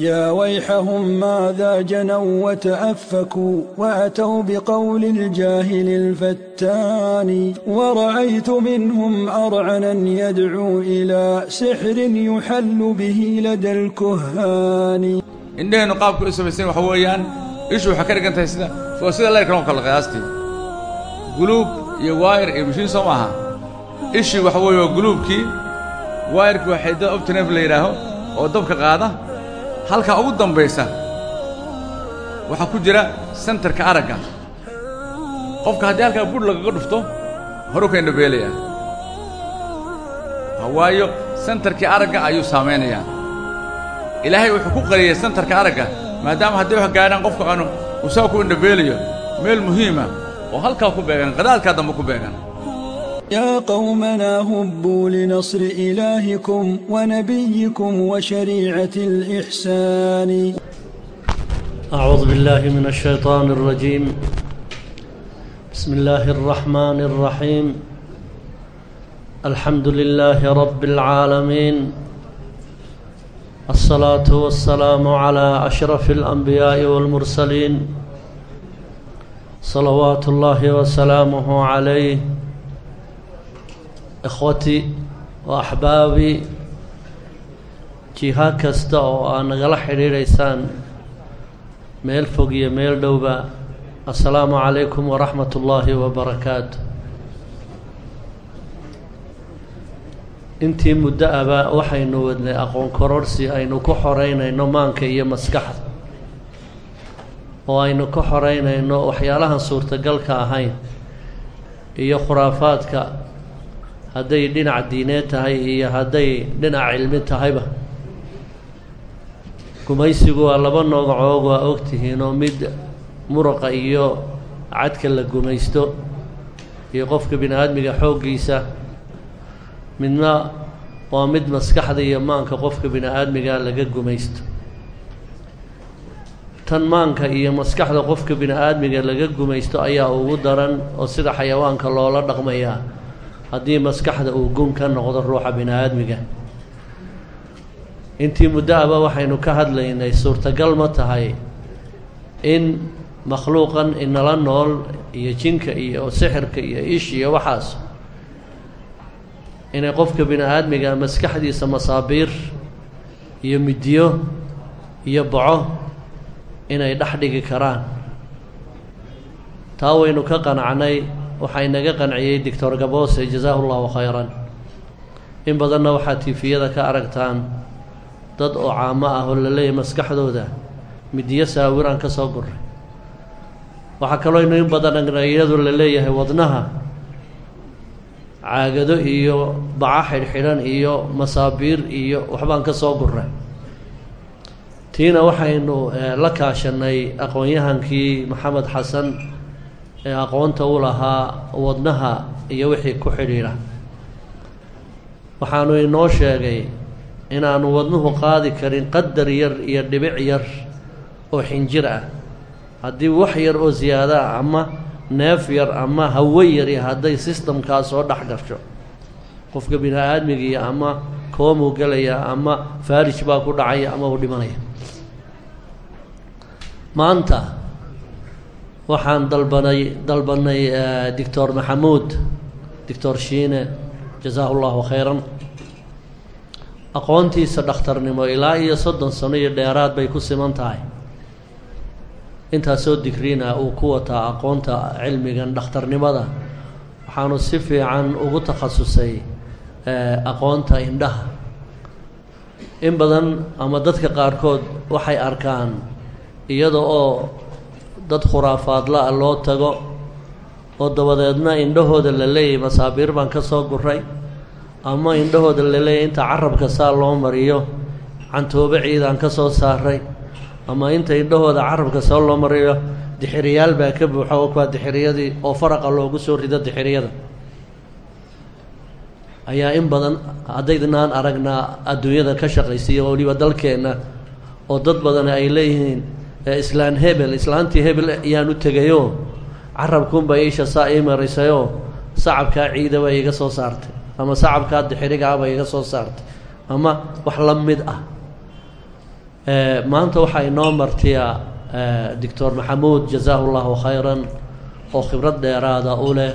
يا ويحهم ماذا جنوا وتأفكوا وأتوا بقول الجاهل الفتان ورأيت منهم أرعنا يدعو إلى سحر يحل به لدى الكهان indhaheennu qaabka u samaysan waxa weeyaan ishu waxay ka dhigan tahay sida waa sida leyrkan oo kale qiyaastii guluub iyo waayar iyo mashiin soo maaha ishii waxa weeye waa guluubkii waayarkii waa xidda optinef la yidhaaho oo dabka qaada halkaa ugu dambaysa waxaa ku jira sentarka aragga. Qofka haddii halkaa budh lagaga dhufto horu ka indhabeelayaa waayo sentarkii aragga ayuu saamaynayaa ilaahay wuxuu ku qariyey sentarka aragga maadaama hadday wax gaadhaan qofka aanu usaa ku indhabeelayo meel muhiima oo halkaa ku beegan qadaalkaa dambe ku beegan يا قومنا هبوا لنصر إلهكم ونبيكم وشريعة الإحسان أعوذ بالله من الشيطان الرجيم بسم الله الرحمن الرحيم الحمد لله رب العالمين الصلاة والسلام على أشرف الأنبياء والمرسلين صلوات الله وسلامه عليه ikhwati wa axbaabi jiha kasta oo aad nagala xidhiidhaysaan meel fog iyo meel dhowba assalaamu calaykum waraxmat ullaahi wabarakaatu intii muddo aba waxaynu wadnay aqoon kororhsi aynu ku xoreynayno maanka iyo maskaxda oo aynu ka xoreynayno waxyaalahan suurtagalka ahayn iyo khuraafaadka hadday dhinac diineed tahay iyo hadday dhinac cilmi tahayba. Gumaysigu waa laba noocoog waa ogtihiin oo mid muruqa iyo cadka la gumaysto iyo qofka bini aadmiga xooggiisa. Midna waa mid maskaxda iyo maanka qofka bini aadmiga laga gumaysto. Tan maanka iyo maskaxda qofka bini aadmiga laga gumaysto ayaa ugu daran oo sida xayawaanka loola dhaqmayaa haddii maskaxda uu gun ka noqdo ruuxa bini aadmiga intii muddo aba waxaynu ka hadlaynay suurtagal ma tahay in makhluuqan inala nool iyo jinka iyo sixirka iyo ish iyo waxaas. Inay qofka bini aadmiga maskaxdiisa masaabiir iyo midiyo iyo boco inay dhex dhigi karaan. Taa waynu ka qanacnay waxaa inaga qanciyey doctor gaboose jazaahu llahu khayran. In badanna waxaa tiifiyada ka aragtaan dad oo caamo ah oo la leeyahay maskaxdooda midiyo saawiraan ka soo guray waxaa kaloo inu in badan iyadu la leeyahay wadnaha caagado iyo baca xidhxidhan iyo masaabiir iyo waxbaan ka soo guray tiina waxaynu la kaashanay aqoon-yahankii maxamed xasan ee aqoonta u lahaa wadnaha iyo wixii ku xidhiidha. Waxaanu inoo sheegay inaanu wadnuhu qaadi karin qadar yar iyo dhibic yar oo xinjir ah. Haddii wax yar oo siyaado ah ama neef yar ama hawo yari hadday sistamkaas soo dhex gasho qofka bini aadmigiiya ama koomuu gelaya ama faarij baa ku dhacaya ama uu dhimanaya. Maanta waxaan dalbanay dalbanay doctor maxamuud doctor shiine jazaahu llahu khayran. Aqoontiisa dhakhtarnimo ilaa iyo soddon sano iyo dheeraad bay ku siman tahay. Intaasoo digriina uu ku wataa aqoonta cilmigan dhakhtarnimada waxaanu si fiican ugu takhasusay aqoonta indhaha. In badan ama dadka qaarkood waxay arkaan iyada oo dad khuraafaadla ah loo tago oo dabadeedna indhahooda la leeyahay masaabiir baan ka soo guray ama indhahooda la leeyahay inta carabka saa loo mariyo cantoobe ciidaan ka soo saaray ama inta indhahooda carabka soo loo mariyo dixiriyaal baa ka buuxa oo kuwaa dixiriyadii oo faraqa loogu soo rido dixiriyada. Ayaa in badan haddaydnaan aragnaa adduunyada ka shaqaysiiya oo weliba dalkeenna oo dad badan ay leeyihiin islaan hebel islaantii hebel ayaan u tegayoo carabkuunbaa iisha saa ii marisayoo sacabkaa ciidaba iga soo saartay. Ama sacabkaa dixirigaaba iga soo saartay. Ama wax la mid ah. Maanta waxaa inoo martiya doctor maxamuud jazaahu llahu khayran oo khibrad dheeraada u leh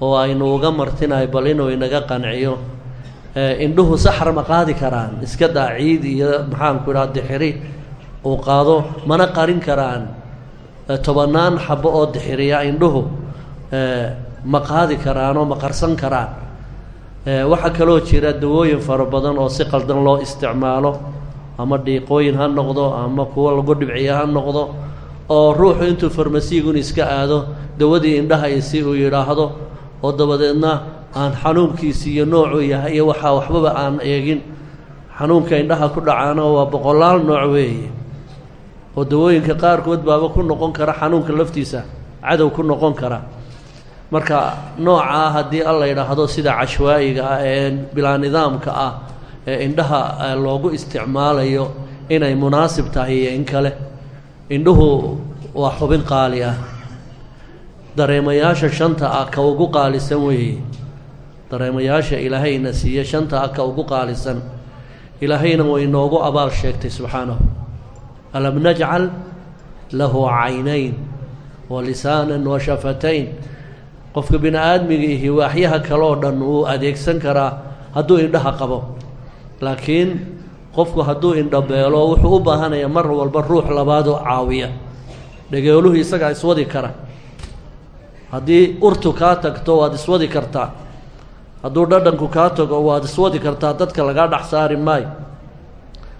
oo aynu uga martinahay bal inuu inaga qanciyo. Indhuhu saxar ma qaadi karaan. Iska daa ciid iyo maxaanku idhaha dixiri uu qaado mana qarin karaan tobannaan xabo oo dixiriya indhuhu ma qaadi karaanoo ma qarsan karaan. Waxaa kaloo jira dawooyin fara badan oo si qaldan loo isticmaalo ama dhiiqooyin ha noqdo ama kuwo lagu dhibciyo ha noqdo oo ruuxu intuu farmasiigun iska aado dawadii indhaha isi uu yidhaahdo oo dabadeedna aan xanuunkiisi iyo noocuu yahay iyo waxaa waxbaba aan eegin. Xanuunka indhaha ku dhacaana waa boqolaal nooc weeye oo dawooyinka qaarkood baaba ku noqon kara xanuunka laftiisa cadow ku noqon kara. Marka noocaa haddii alla yidhaahdo sida cashwaa'iga ah ee bilaa nidaamka ah ee indhaha loogu isticmaalayo inay munaasib tahay iyo in kale indhuhu waa xubin qaali ah. Dareemayaasha shanta ah ka ugu qaalisan weeye. Dareemayaasha ilaahayna siiya shanta ah ka ugu qaalisan. Ilaahayna way inoogu abaal sheegtay subxaanahu alam najcal lahu caynayn wa lisaanan wa shafatayn qofka bini aadmiga ihi waaxyaha kaloo dhan wuu adeegsan karaa hadduu indhaha qabo laakiin qofku hadduu indhabeelo wuxuu u baahanayaa mar walba ruux labaadoo caawiya dhageeluhu isagaa iswadi kara haddii urtu kaa tagto waad iswadi kartaa hadduu dhadhanku kaa tago waad iswadi kartaa dadka lagaa dhex saari maayo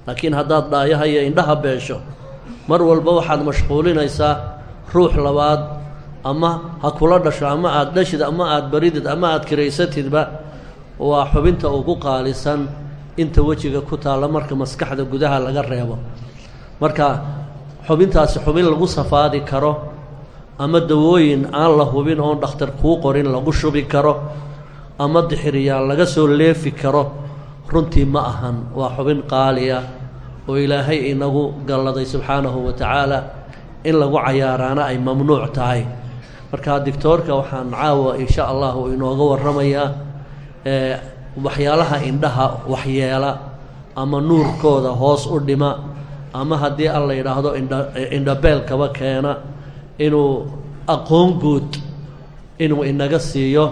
laakiin haddaad dhaayaha iyo indhaha beesho mar walba waxaad mashquulinaysaa ruux labaad ama ha kula dhasho ama aada dhashid ama aada baridid ama aada kiraysatidba waa xubinta ugu qaalisan inta wejiga ku taalla marka maskaxda gudaha laga reebo. Marka xubintaasi xubin lagu safaadi karo ama dawooyin aan la hubin oon dhakhtar kuu qorin lagu shubi karo ama dixiriyaal laga soo leefi karo runtii ma ahan. Waa xubin qaaliya oo ilaahay inagu galladay subxaanahu wa tacaala in lagu cayaaraana ay mamnuuc tahay. Marka dictoorka waxaan caawa insha allahu inooga warramayaa waxyaalaha indhaha waxyeela ama nuurkooda hoos u dhima ama haddii alla yidhaahdo indha indhabeelkaba keena inuu aqoon guud inuu inaga siiyo.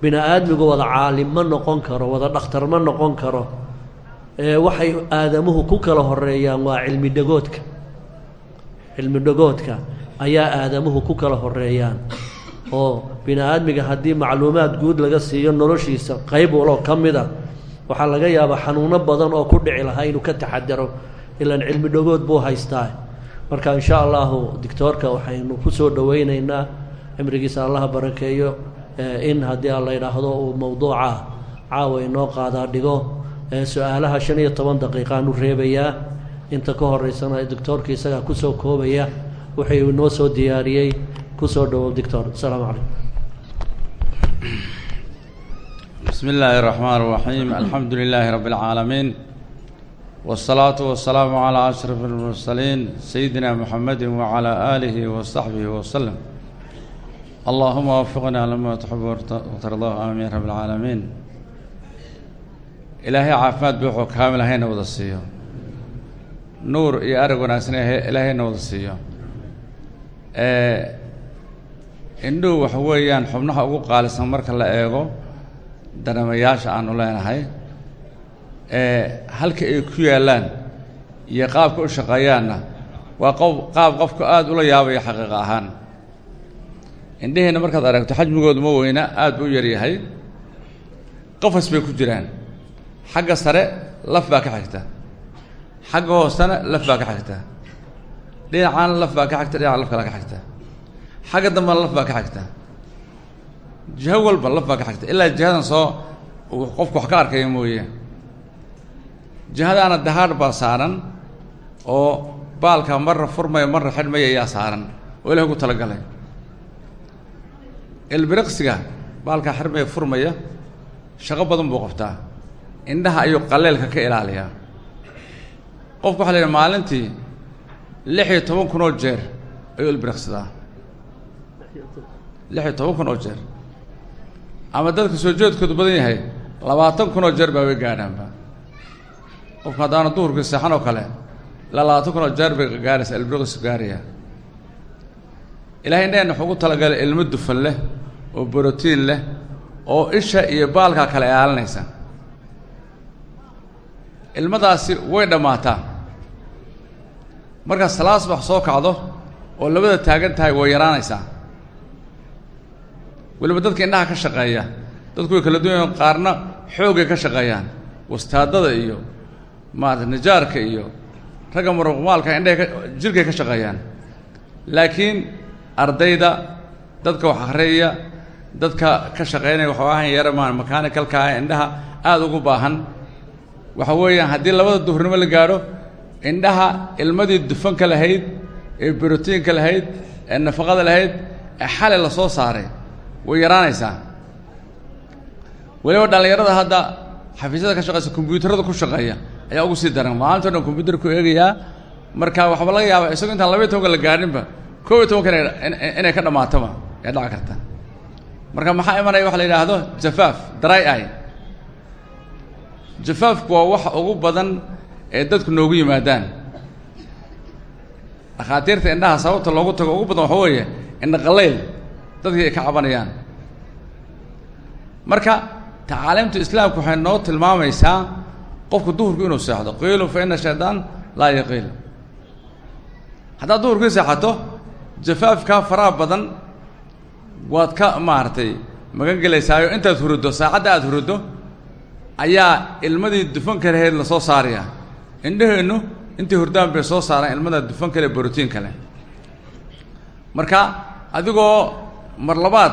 Bini aadmigu wada caalim ma noqon karo wada dhakhtar ma noqon karo waxay aadamuhu ku kala horeeyaan waa cilmi dhagoodka. Cilmi dhagoodka ayaa aadamuhu ku kala horeeyaan oo bini aadmiga haddii macluumaad guud laga siiyo noloshiisa qayb waloo ka mid a waxaa laga yaabaa xanuuno badan oo ku dhici lahaa inuu ka taxadaro ilaan cilmi dhagood buu haystaa. Marka insha allahu dictoorka waxaynu ku soo dhoweyneynaa cimrigiisa allaha barakeeyo. In haddii alla yidhaahdo uu mowduuca caawa inoo qaadaa dhigo su'aalaha shan iyo toban daqiiqaanu reebayaa inta ka horeysana doctoorka isagaa ku soo koobaya wuxuu inoo soo diyaariyey. Kusoo dhawow doctor. Asalaamu calaykum. Bismi illaahi araxmaan araxiim alxamdu lilaahi rabbi alcaalamiin wsalaatu wasalaamu calaa ashraf almursaliin sayidina muxamedi wacalaa aalihi wa saxbihi wasalam allaahuma wafiqnaa lama tuxib watardaah aamiin rabbi alcaalamiin ilaahay caafimaad bi kaamil ahayna wada siiyo. Nuur iyo arag wanaagsan ilaahayna wada siiyo. Indhuhu waxa weeyaan xubnaha ugu qaalisan marka la eego danamayaasha aanu leenahay ee halka ay ku yaallaan iyo qaabka u shaqeeyaanna waa qof qaab qofku aad ula yaabaya xaqiiqa ahaan. Indhaheenna markaad aragto xajmigoodu ma weyna aad buu u yaryahay. Qafas bay ku jiraan xagga sare laf baa ka xigta. Xagga hoosena laf baa ka xigta. Dhinacana laf baa ka xigta dhinaca laf kale ka xigta. Xagga dambena laf baa ka xigta. Jiho walba laf baa ka xigta. Ilaa jihadan soo qofku wax ka arkaya mooye. Jihadaana dahaadh baa saaran oo baalka marra furmaya marra xidhmaya ayaa saaran oo ilahi ugu talagalay. Ilbiriqsiga baalkaa xidhmaya furmaya shaqo badan buu qabtaa indhaha ayuu qaleelka ka ilaaliyaa. Qofku waxa la yidhaha maalintii lix iyo toban kun oo jeer ayuu ilbiriqsadaa. Lix toban kun oo jeer. Ama dadka soo joodkoodu badan yahay labaatan kun oo jeer baa way gaadhaanba. Qofku haddaana duhurkii seexan oo kale ilaa labaatan kun jeer bay gaaraysa ilbriqis gaaraya ilahay indhaheenna wuxuu ugu talagalay ilmo dufan leh oo brotiin leh oo isha iyo baalkaa kale ilaalinaysa ilmadaasi way dhammaataa markaad salaad subax soo kacdo oo labada taagan tahay way yaraanaysaa. Weliba dadka indhaha ka shaqeeya dadku way kala duwan qaarna xoogay ka shaqeeyaan. Wastaadada iyo maarata nijaarka iyo ragga muruqmaalka indhahay ka jirkay ka shaqeeyaan. Laakiin ardayda dadka wax akhriya dadka ka shaqeynaya waxaahan yara maa mechaanicalka ah indhaha aada ugu baahan waxa weeyaan haddii labada duhurnimo la gaadho indhaha ilmadii dufanka lahayd ee brotiinka lahayd ee nafaqada lahayd ee xalay la soo saaray way yaraanaysaa. Weliba dhallinyarada hadda xafiisyada ka shaqeysa kombyuutarada ku shaqeeya ayaa ugu sii daran. Maalinto dhan kombyuutar ku eegayaa. Marka waxba laga yaaba isagoo intaan labaiy tobanka la gaadhinba koob iyo inay ka dhammaatoba ee dhaci karta. Marka maxaa imanaya waxa la yidhaahdo? Jafaaf dry eye jafaafku waa waxa ugu badan ee dadku noogu yimaadaan. Dhakhaatiirta indhaha sababta loogu tago ugu badan waxa weeye indha qallayl dadkii ay ka cabanayaan. Marka tacaaliimta islaamku waxay noo tilmaamaysaa qofku duhurku inuu seexdo. Qiilu fa ina shaydaan laa yaqiil. Haddaad duhurkii seexato jafaafkaa faraha badan waad ka maaragtay magan gelaysaayo? Intaad huruddo saacadda aada huruddo ayaa ilmadii dufanka lahayd la soo saaraya indhaheennu intii hurdaan bay soo saaraan ilmada dufan kale brotiin kale. Marka adigoo mar labaad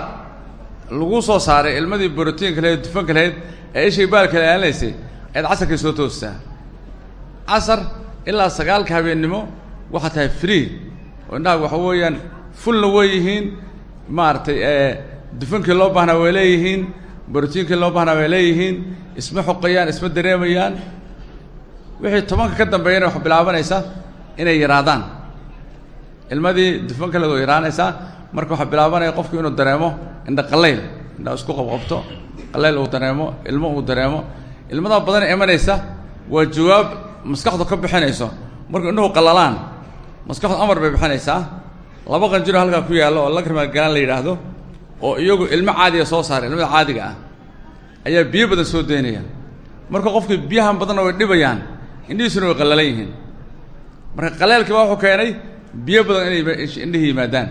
lagu soo saaray ilmadii brotiinka lahayd dufanka lahayd ee ishay baalka ilaalinaysay ayaad casarkii soo toostaa casar ilaa sagaalka habeennimo waxaa tahay free. Oo indhaha waxa weeyaan fulna way yihiin maaragtay dufankii loo baahnaa way leeyihiin brotiinkii loo baahnaa way leeyihiin isma xoqayaan isma dareemayaan. Wixii tobanka ka dambeeyana waxa bilaabanaysa inay yaraadaan ilmadii dufan kaleed oo yaraanaysaa marka waxaa bilaabanaya qofku inuu dareemo indha qallayl indha isku qabqabto qallayl uu dareemo ilmo uu dareemo. Ilmadaa badan imanaysa waa jawaab maskaxdu ka bixinayso. Marka indhuhu qallalaan maskaxdu amar bay bixinaysaa. Laba qanjiro halkaa ku yaallo oo lacrimal galaan la yidhaahdo oo iyagu ilmo caadiga soo saara ilmada caadiga ah ayaa biyo badan soo daynaya marka qofkii biyahan badanna way dhibayaan indhihiisuna way qallalan yihiin. Marka qaleelkii baa wuxuu keenay biyo badan inay indhihii yimaadaan.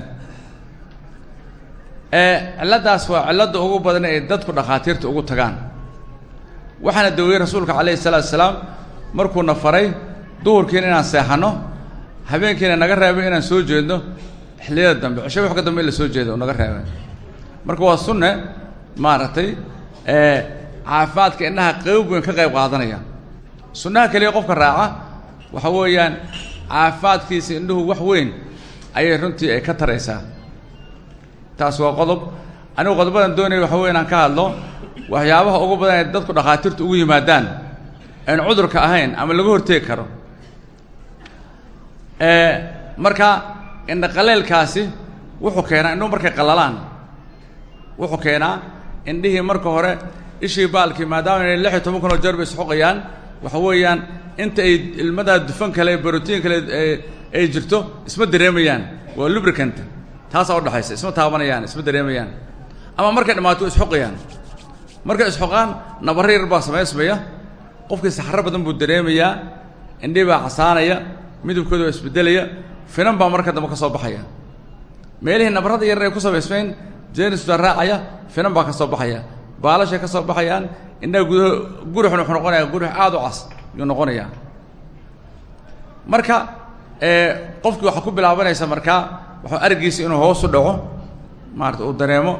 Cilladdaas waa cilladda ugu badan ee dadku dhakhaatiirta ugu tagaan. Waxaana daweyey rasuulka calayhi salaatu salaam markuuna faray duhurkiina inaan seexanno habeenkiina naga reebay inaan soo jeedno xilliyada dambe cisho wax ka dambe in la soo jeedo u naga reebay marka waa sunne maaragtay caafimaadka indhaha qeyb weyn ka qayb qaadanaya. Sunnaha keliya qofka raaca waxa weeyaan caafimaadkiisa indhuhu wax weyn ayay runtii ay ka taraysaa. Taas waa qodob. Anigu qodobadan doonaya waxa weya inaan ka hadlo waxyaabaha ugu badan ee dadku dhakhaatiirtu ugu yimaadaan aan cudurka ahayn ama laga horteegi karo. Marka indha qaleelkaasi wuxuu keenaa indhuhu markay qallalaan wuxuu keenaa indhihii marka hore ishii baalkii maadaama inay lix toban kun oo jeer bay isxoqayaan waxa weeyaan inta ay ilmadaa dufan kale brotiin kale ay jirto isma dareemayaan. Waa lubricant. Taasaa udhexaysa isma taabanayaan isma dareemayaan. Ama markay dhammaato way isxoqayaan markay isxoqaan nabarro yar baa samaysmaya qofkii saxaro badan buu dareemayaa indhii baa casaanaya midabkooda waa isbedelaya finan baa marka dambe ka soo baxaya. Meelihii nabarrada yarar ay ku samaysmayn jenis baa raacaya finan baa ka soo baxaya. Baalashay ka soo baxayaan indhaha gudaha guruxna noqonaya gurux aada u cas yuu noqonayaa marka qofkii waxaa ku bilaabanaysa markaa waxuu argiisa inuu hoos u dhaco maarata uu dareemo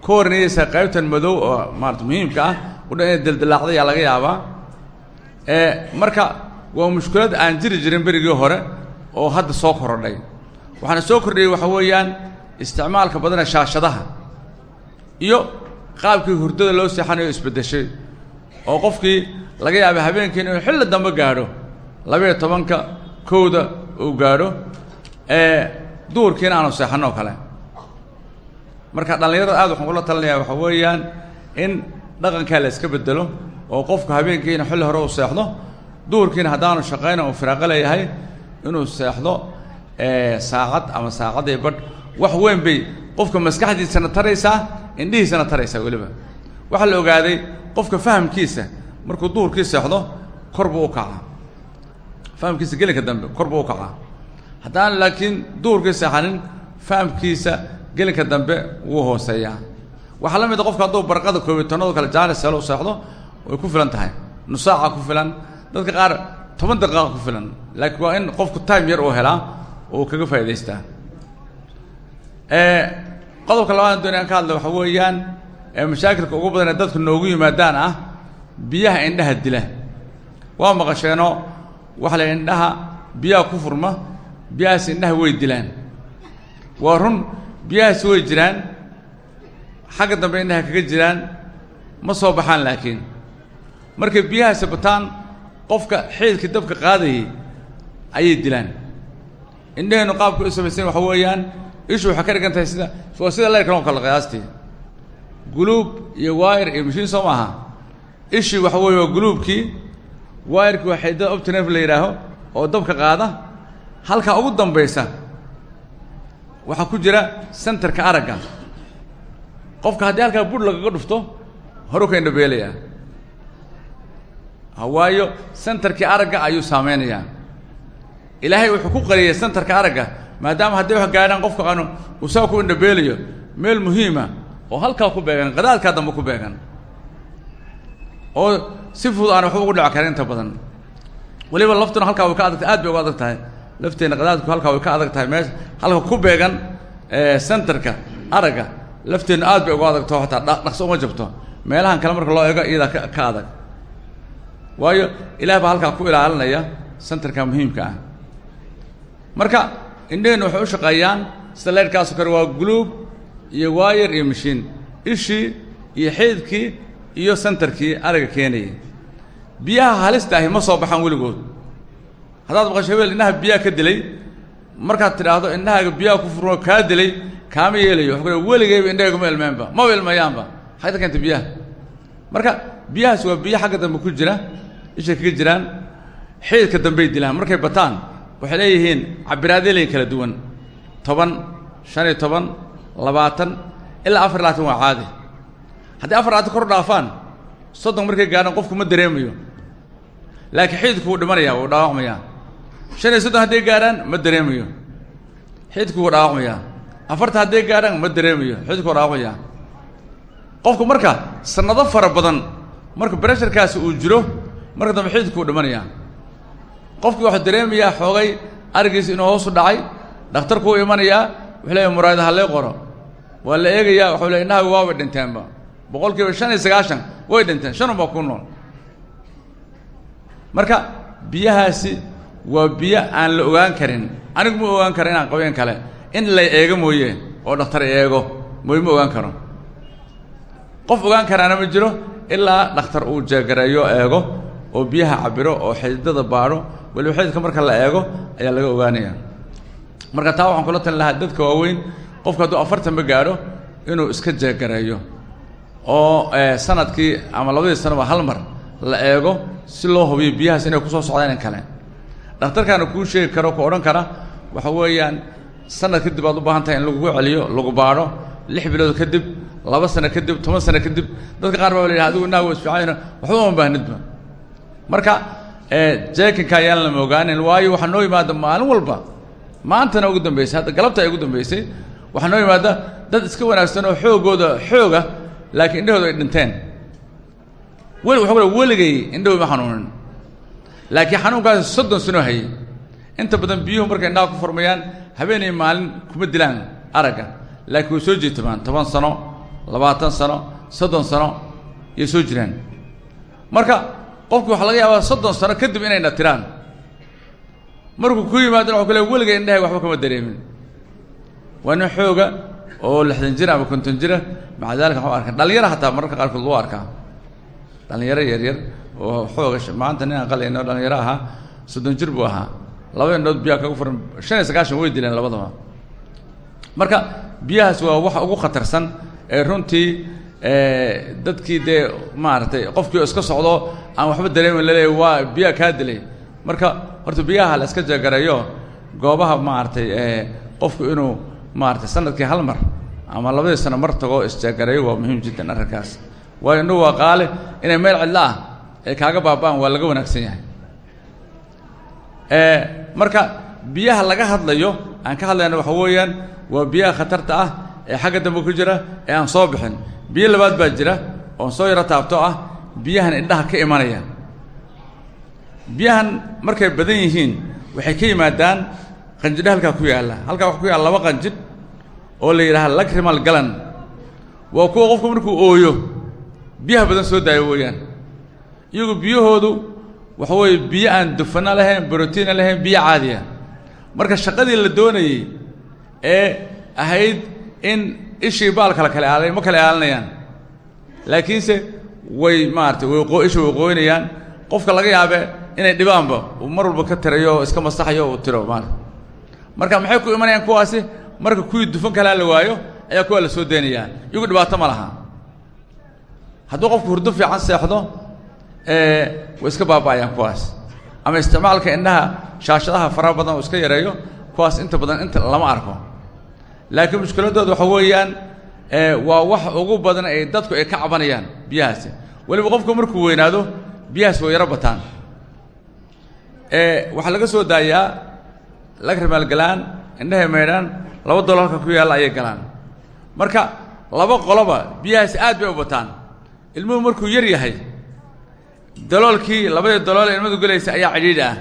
ka qaybtan madow oo maarata muhiimka ah udha inay daldalaacda ayaa laga yaabaa. Marka waa mushkilad aan jiri jirin berigii hore oo hadda soo korodhay. Waxaana soo kordhiyey waxa weeyaan isticmaalka badana shaashadaha iyo qaabkii hurdada loo seexanayo isbeddeshay oo qofkii laga yaaba habeenkii inuu xilli dambe gaadho labaiyo tobanka kowda uu gaadho duhurkiina aanu seexanno kale. Marka dhallinyarada aad waxaan ula talinayaa waxaa weeyaan in dhaqankaa la iska bedelo oo qofku habeenkiina xilli hore uu seexdo duhurkiina haddaanu shaqayna uu firaaqo leeyahay inuu seexdo saacad ama saacad iyo badh wax weyn bay qofka maskaxdiisana taraysaa indhihiisana taraysaa weliba. Waxaa la ogaaday qofka fahamkiisa markuu duhurkii seexdo kor buu u kacaa. Fahamkiisa gelinka dambe kor buu u kacaa. Haddaan laakiin duhurkii seexanin fahamkiisa gelinka dambe wuu hooseeyaa. Waxaa la mid a qofka hadduu barqada koobiy tonnado kale jaanis helo u seexdo way ku filan tahay. Nusaaca ku filan dadka qaar toban daqiiqa ku filan. Laakiin waa in qofku time yar uu helaa oo kaga faa'idaystaa qodobka labaad dooni aan ka hadla waxa weeyaan mashaakilka ugu badan ee dadku noogu yimaadaan ah biyaha indhaha dila. Waa maqasheenoo waxa la indhaha biyaha ku furma biyahaas indhaha way dilaan. Waa run biyahaasi way jiraan xagga dambe indhaha kaga jiraan ma soo baxaan laakiin. Markay biyahaasi bataan qofka xiidkii dabka qaadayay ayay dilaan. Indhaheennu qaabka u samaysan waxa weeyaan ishu waxay ka dhigan tahay sida waa sida leyrkan oo kale qiyaastii. Guluub iyo wayr iyo mashiin soo maaha. Ishii waxa weeye waa guluubkii wayrkii waa xidada optinef la yidhaaho oo dabka qaada halkaa ugu dambaysa waxaa ku jira centerka aragga. Qofka haddii halkaa budh lagaga dhufto horu ka indhabeelayaa waayo centerkii aragga ayuu saameynayaa. Ilaahay wuxuu ku qariyay centerka aragga maadaama hadday wax gaadhaan qofka aanu usaa ku indhabeelayo meel muhiima oo halkaa ku beegan qadaadkaa dambe ku beegan oo si fudud aan waxba ugu dhaco karin inta badan. Weliba laftuna halkaa way ka adag tahay aad bay uga adag tahay. Lafteenna qadaadku halkaa way ka adag tahay meesha halka ku beegan centerka aragga lafteennu aad bay uga adagto hataa dha dhaqso uma jabto. Meelahan kale marka loo eego iyadaa ka ka adag. Waayo ilaah baa halkaa ku ilaalinaya centerka muhiimka ah. Marka indhaheennu waxay u shaqeeyaan. Sida leyrhkaasoo kale waa guluub iyo waayar iyo mashiin ishii iyo xeydkii iyo centerkii aragga keenayay. Biyaha halista ahi ma soo baxaan weligood haddaad maqasho hebel indhaha biyaha ka dilay. Markaad tidhaahdo indhahaaga biyaha ku furmo kaa dilay kaama yeelayo. Waxu ku weligayba indhahayga ma ilmeenba maba ilmayaanba. Xagta keenta biyaha. Marka biyahaas waa biyo xagga dambe ku jira ishay kaga jiraan xeydka dambey dilaan. Markay bataan waxay leeyihiin cabiraadyo leeyihiin kala duwan toban shan iyo toban labaatan ilaa afar labaatan waa caadi. Haddii afar labaatan kor dhaafaan soddon markay gaadhaan qofku ma dareemayo. Laakiin xididku wuu dhimanaya wuu dhaawacmayaa. Shan iyo soddon hadday gaadhaan ma dareemayo. Xididku wuu dhaawacmayaa. Afarta hadday gaadhaan ma dareemayo. Xididku wuu dhaawacmayaa. Qofku marka sanado fara badan marka bresharkaasi uu jiro marka dambe xididku wuu dhimanayaa qofkii waxuu dareemayaa xoogay arigiisa inuu hoosu dhacay dhakhtarku u imanayaa wuxuu leeyahy muraayada ha lee qoro. Waa la eegayaa waxuu leey indhahagu waabay dhinteenba boqol kiiba shan iyo sagaashan way dhinteen shan unbaa ku nool. Marka biyahaasi waa biyo aan la ogaan karin. Anigu ma ogaan karo inaan qabeen kale. In la eego mooye oo dhakhtar eego mooye ma ogaan karo. Qof ogaan karaana ma jiro ilaa dhakhtar uu jeegareeyo eego oo biyaha cabiro oo xididada baadho weliba xididka marka la eego ayaa laga ogaanaya marka taa waxaan kula talin lahaa dadka waaweyn qofku hadduu afartanba gaadho inuu iska jeegareeyo oo sannadkii ama labadii sanoba hal mar la eego si loo hubiyo biyahaas inay ku soo socdaan in kale. Dhakhtarkaana kuu sheegi karo ku odhan kara waxa weeyaan sanad kadib aad u baahan tahay in lagugu celiyo lagu baadho lix bilood kadib laba sano kadib toban sano kadib dadka qaar baa la yidhaha adigu inaa isfiicayna waxba uma baahnidba marka jeekinka ayaan lama ogaanin. Waayo waxaa noo yimaada maalin walba. Maantana ugu dambaysay hadda galabta ay ugu dambaysay waxaa noo yimaada dad iska wanaagsan oo xoogooda xooga laakiin indhahooda ay dhinteen. Weli waxa kule weligay indhahood ma xanuunin. Laakiin xanuunkaasi soddon sano hayay. Inta badan biyuhu markay indhaha ku furmayaan habeenay maalin kuma dilaan aragga. Laakiin way soo jeetamaan toban sano labaatan sano soddon sano yay soo jiraan. Marka qofku waxaa laga yaabaa soddon sano kadib inay dhatiraan markuu ku yimaadana waxu kule weligay indhahay waxba kama dareemin. Waa nin xooga oo lixdan jir ama konton jira maca dalika waxu arkan dhalinyara hataa mararka qaarkood lagu arkaa. Dhalinyaro yaryar oo xooga maanta nin aan qalayno dhalinyaro ahaa soddon jir buu ahaa. Laba indhood biyaha kaga furan shan iyo sagaashan way dileen labadaba. Marka biyahaas waa waxa ugu khatarsan ee runtii dadkii dee maaragtay qofkii iska socdo aan waxba dareemin laleeyahy waa biyaha kaa dilay. Marka horta biyaha la iska jeegareeyo goobaha maaragtay qofku inuu maaragtay sannadkii hal mar ama labadii sano mar tago isjeegareeyo waa muhiim jiddan arrinkaas. Waayo innagu waa qaale meel cidlo ah kaaga baaba'an waa laga wanaagsan yahay. Marka biyaha laga hadlayo aan ka hadlayna waxa weeyaan waa biyaha khatarta ah ee xagga dambe ku jira ee aan soo bixin. Biyo labaad baa jira oon soo yaro taabto ah biyahan indhaha ka imanaya biyahan markay badan yihiin waxay ka yimaadaan qanjidha halkaa ku yaalla. Halkaa waxa ku yaalla laba qanjidh oo la yidhaha lacrimal galan. Waa kuwa qofku markuu ooyo biyaha badan soo daayo weeyaan iyagu biyahoodu waxa weeye biyo aan dufano lahayn brotiina lahayn biyo caadiya marka shaqadii la doonayey ee ahayd in ishii baal kala kale aalay ma kala aalinayaan laakiinse way maaratay way qoo isha way qooynayaan qofka laga yaabe inay dhibaanba uu mar walba ka tirayo oo iska masaxayo uu tiro maarata marka maxay ku imanayaan kuwaasi? Marka kuwii dufan kalaa la waayo ayaa kuwaa la soo deynayaa iyagu dhibaato ma laha. Hadduu qofku hurdo fiican seexdo way iska baaba'ayaan kuwaas. Ama isticmaalka indhaha shaashadaha faraha badan uu iska yareeyo kuwaas inta badan inta lama arko laakiin mushkiladooda waxa weeyaan waa wax ugu badan ay dadku ay ka cabanayaan biyahaasi weliba qofku markuu weynaado biyahaas way yaro bataan. Waxaa laga soo daayaa lacrimal galaan indhahay maydhaan laba halka ku yaalla ayay galaan. Marka laba qoloba biyahaasi aad bay u bataan. Ilmuhu markuu yar yahay daloolkii labadii dalool ee ilmadu gelaysa ayaa cidhiidhi ah.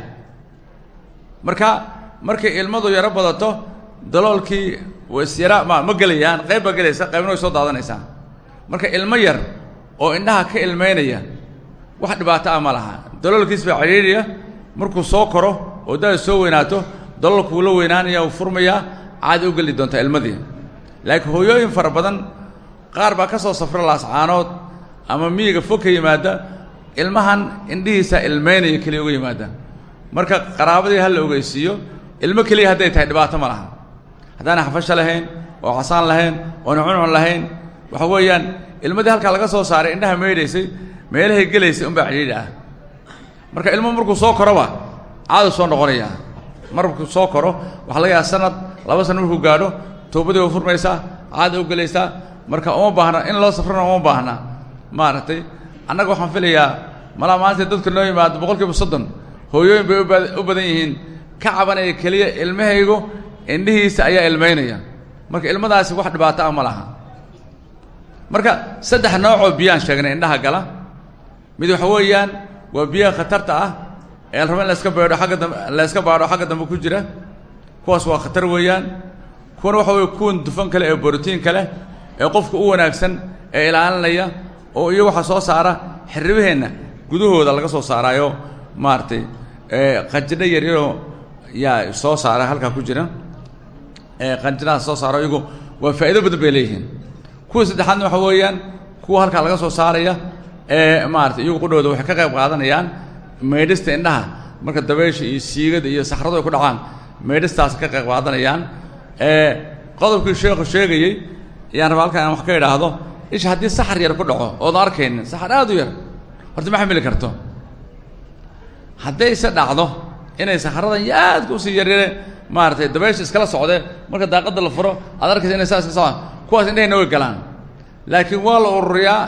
Marka markay ilmadu yaro badato daloolkii wasyara ma ma gelayaan qayb baa gelaysa qaybna way soo daadanaysaa. Marka ilmo yar oo indhaha ka ilmaynaya wax dhibaato ah ma laha. Daloolkiis baa cidhiidhiya markuu soo koro oo daad soo weynaato daloolku wuu la weynaanaya uu furmayaa caadi u geli doontaa ilmadii. Laakiin hooyooyin fara badan qaar baa ka soo safra laascaanood ama miyiga fog ka yimaada ilmahan indhihiisa ilmaynaya keliya uga yimaada. Marka qaraabadii ha la ogeysiiyo ilmo keliya hadday tahay dhibaato ma laha haddaana xafasho lahayn oo casaan lahayn oona cuncun lahayn waxa weeyaan ilmadii halkaa laga soo saaray indhaha maydhaysay meelahay gelaysay unbaa cidhiidhi ah. Marka ilmo markuu soo koroba caadu soo noqonayaa. Markuu soo koro waxaa laga yaaba sanad laba sana markuu gaadho toobadii way furmaysaa caada u gelaysaa marka uma baahna in loo safrana uma baahna maaragtay annaga waxaan filayaa malaa maanta dadka noo yimaado boqol kiiba soddon hooyooyin bay u badan yihiin. Ka cabanaya keliya ilmahaygu indhihiisa ayaa ilmaynaya. Marka ilmadaasi wax dhibaato ah ma laha. Marka saddex noocoo biyaan sheegnay indhaha gala. Mid waxa weeyaan waa biyaha khatarta ah ee la rabo in laska baydho agga dambe layska baadho xagga dambe ku jira. Kuwaas waa khatar weeyaan. Kuwana waxa weye kuwan dufan kale ee borotiin kale ee qofka u wanaagsan ee ilaalinaya oo iyo waxaa soo saara xirribaheenna gudahooda laga soo saaraayo maaragtay qanjidho yaryaroo yaa soo saara halkaa ku jira qanjidhaha soo saaro iyagu waa faa'ido badan bay leeyihiin. Kuwa saddexaadna waxa weeyaan kuwa halkaa laga soo saaraya ee maarata iyagu qudhooda waxay ka qayb qaadanayaan maydhista indhaha. Marka dabaysha iyo siigada iyo saxradu ay ku dhacaan maydhistaas ka qayb qaadanayaan. Qodobkii sheekhu sheegayey ayaan rabaa halkan aan wax ka idhaahdo isha haddii saxar yar ku dhaco oodan arkaynin saxar aad u yar horta ma xamili karto. Haddayse dhacdo inay saxaradan aadka u sii yaryare maaragtay dabaysha iskala socde marka daaqadda la furo aad arkaysa inay saa iska socdaan kuwaas indhahayna way galaan. Laakiin waa la ururiyaa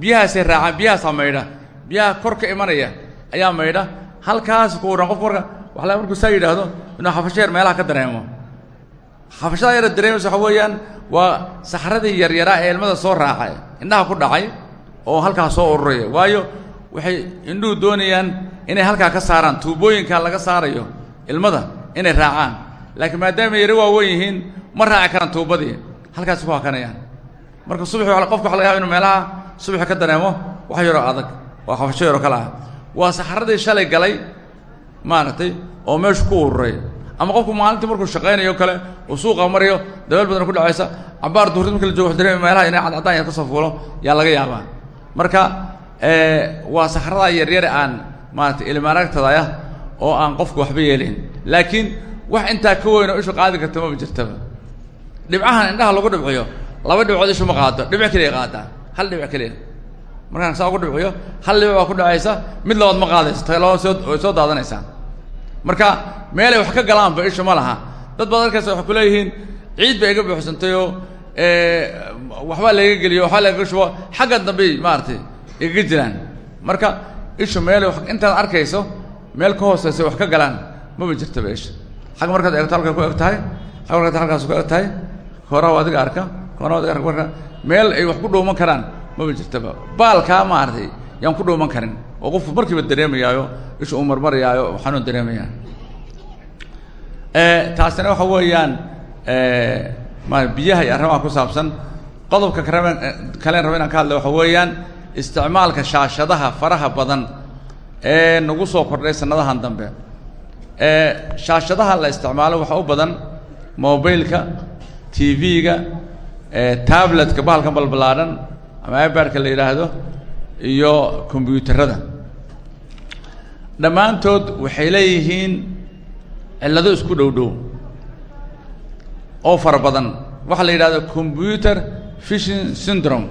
biyahaasay raacaan biyahaasaa maydha. Biyaha kor ka imanaya ayaa maydha. Halkaas ku uran qofku marka waxa la markuu saa yidhaahdo inuu xafasho yar meelaha ka dareemo. Xafashada yara dareemaysa waxa weeyaan waa saxradii yaryaraa ee ilmada soo raacay. Indhaha ku dhacay oo halkaa soo ururaya. Waayo waxay indhuhu doonayaan inay halkaa ka saaraan tuubooyinka laga saarayo ilmada inay raacaan. Laakiin maadaama yaro waaweyn yihiin ma raaci karaan tuubadii. Halkaasi ku hakanayaan marka subaxi qofka waxa laga yaba inu meelaha subaxi ka dareemo wax yaroo adag waa xafasho yaroo kale ah. Waa saxaradii shalay galay maaragtay oo meeshu ku ururay ama qofku maalintii markuu shaqaynayo kale uu suuqa marayo dabeel badan ku dhacaysa cabaar duhurti marka la jogo dareema meelaha inay cadcadaan yar ka soo fuulo yaa laga yaabaa. Marka waa saxaradaa yaryare aan maaragtay ilmaaragtadaya oo aan qofku waxba yeelayn laakiin wax intaa ka weyn oo ishu qaadi karta maba jirtaba. Dhibcahan indhaha lagu dhibciyo laba dhibcood ishu ma qaado dhibco keliya qaadaa hal dhibc keliya. Markaan saa ugu dhibciyo hal dhibic baa ku dhacaysa mid labaad ma qaadayso ta laba soo soo daadanaysaa marka meelay wax ka galaanba isha ma laha. Dad baad arkaysa waxay ku leeyihiin ciid bay iga buuxsantayoo waxbaa layga geliyo waxbaa lagaga shubo xagga dambey maaragtay igaga jiraan. Marka ishu meel intaad arkayso meel ka hooseysa wax ka galaan maba jirtaba isha xagga markaad eegto halkay ku eg tahay markaad halkaas ku eg tahay koraha adiga arka koraha adiga arka meel ay wax ku dhuuman karaan maba jirtaba baalkaa maaragtay yaan ku dhuuman karin. Oo qofku markiiba dareemayaayo isha uu marmarayaayo xanuun dareemaya. Taasina waxa weeyaan ma biyaha arrimaha ku saabsan. Qodobka karaben kaleen raba inaan ka hadla waxa weeyaan isticmaalka shaashadaha faraha badan ee nagu soo kordhay sanadahan dambe shaashadaha la isticmaalo waxaa u badan mobileka t v-ga tabletka bahalkan balballaadhan ama ibadka la yidhaahdo iyo kombyuutarada dhammaantood waxay leeyihiin cillado isku dhow dhow oo fara badan. Waxaa la yidhahdo computer fishing syndrome.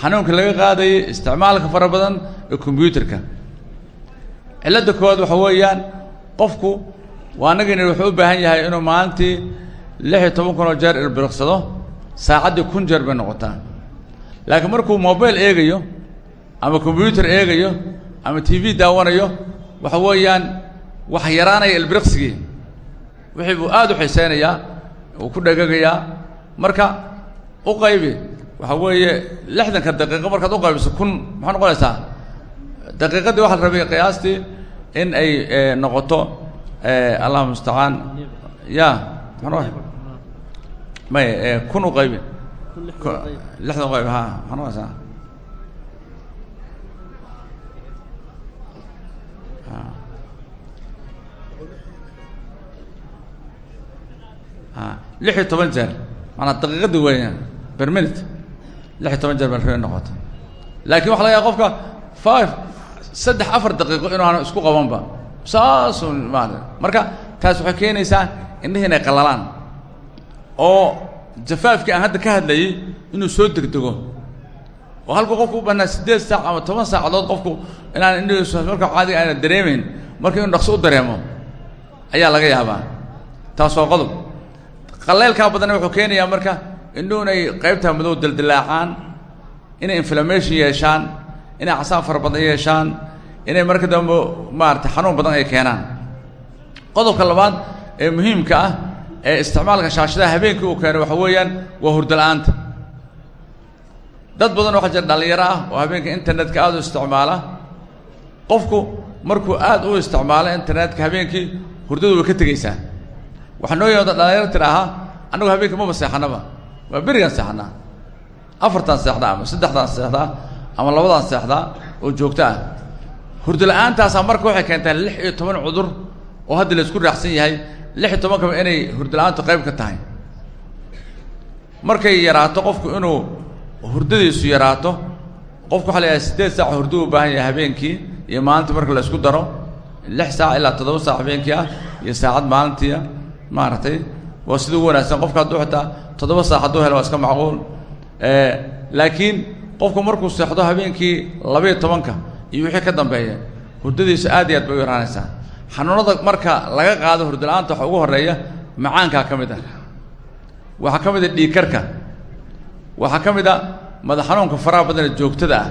Xanuunka laga qaadayay isticmaalka fara badan ee combyuterka cilladda koowaad waxa weeyaan qofku waa annagani wuxuu u baahan yahay inuu maalintii lix iyo toban kun jeer ilbiriqsado saacaddii kun jeer bay noqotaa laakiin markuu mobile eegayo ama combyuter eegayo ama t daawanayo waxa weeyaan wax yaraanaya ilbiriqsigii wixii buu aada u xiiseynayaa uu ku dhegagayaa marka u qaybi waxa weeye lixdanka daqiiqo markaad u qaybiso kun maxay noqonaysaa? Daqiiqaddii waxaa la rabay qiyaastii in ay noqoto allah mustacaan ya may kun u qaybi. Lixdan u qaybi. ha noqonaysaa lix iyo toban jeer. Maanaa daqiiqadii weeyaan ber minute. Lix iyo toban jeer baa noqoto laakiin waxa laga yaaba qofka five saddex afar daqiiqo inuu aanu isku qabanba. Maarata marka taas waxay keenaysaa indhihi inay oo jafaafkii aan hadda ka hadlayay inuu soo degdego. Oo halkuu qofku u bannaa siddeed saac ama toban saacadood qofku inaan indhihiisu marka caadiga aana dareemayn marka inuu dhaqso u dareemo ayaa laga yaabaa. Taas waa qodob. Qaleylkaa badanna wuxuu keenayaa marka indhuhu inay qaybtaa madow dildilaacaan inay inflammation yeeshaan inay casaan fara badan yeeshaan inay marka dambe maarata xanuun badan ay keenaan. Qodobka labaad ee muhiimka ah ee isticmaalka shaashadaha habeenkii uu keenay waxa weeyaan waa hurdala-aanta dad badan waxaa jira dhallinyaro ah oo habeenka internetka aada u isticmaala qofku markuu aada u isticmaalo internetka habeenkii hurdadu way ka tegaysaa waxaa noo yimada dhalinyaro tidhaahaa annagu habeenka maba seexanaba waa berigaan seexanaa afartaan seexdaa ama saddexdaan seexdaa ama labadaan seexdaa oo joogto ah. Hurdala-aantaasaa marka waxay keentaa lix toban cudur oo hadda la isku raacsan yahay lix iyo tobankaba inay hurdala-aantu qayb ka tahay. Markay yaraato qofku inuu hurdadiisu yaraato qofku waxa la yidhaha saac hurdo u baahan yahay habeenkii iyo maalintii marka la isku daro. Lix saac ilaa toddoba saac habeenkii ah iyo saacad maalintiia maaragtay waa sida ugu wanaagsan. Qofka hadduu xitaa toddoba saac hadduu helo waa iska macquul. Laakiin qofku markuu seexdo habeenkii labaiyo tobanka iyo wixii ka dambeeya hurdadiisu aad iyo aad bay u yaraanaysaa. Xanuunada marka laga qaado hurdala-aanta waxa ugu horreeya macaankaa ka mid ah. Waxaa ka mid a dhiigkarka. Waxaa ka mid a madax xanuunka faraha badan ee joogtada ah.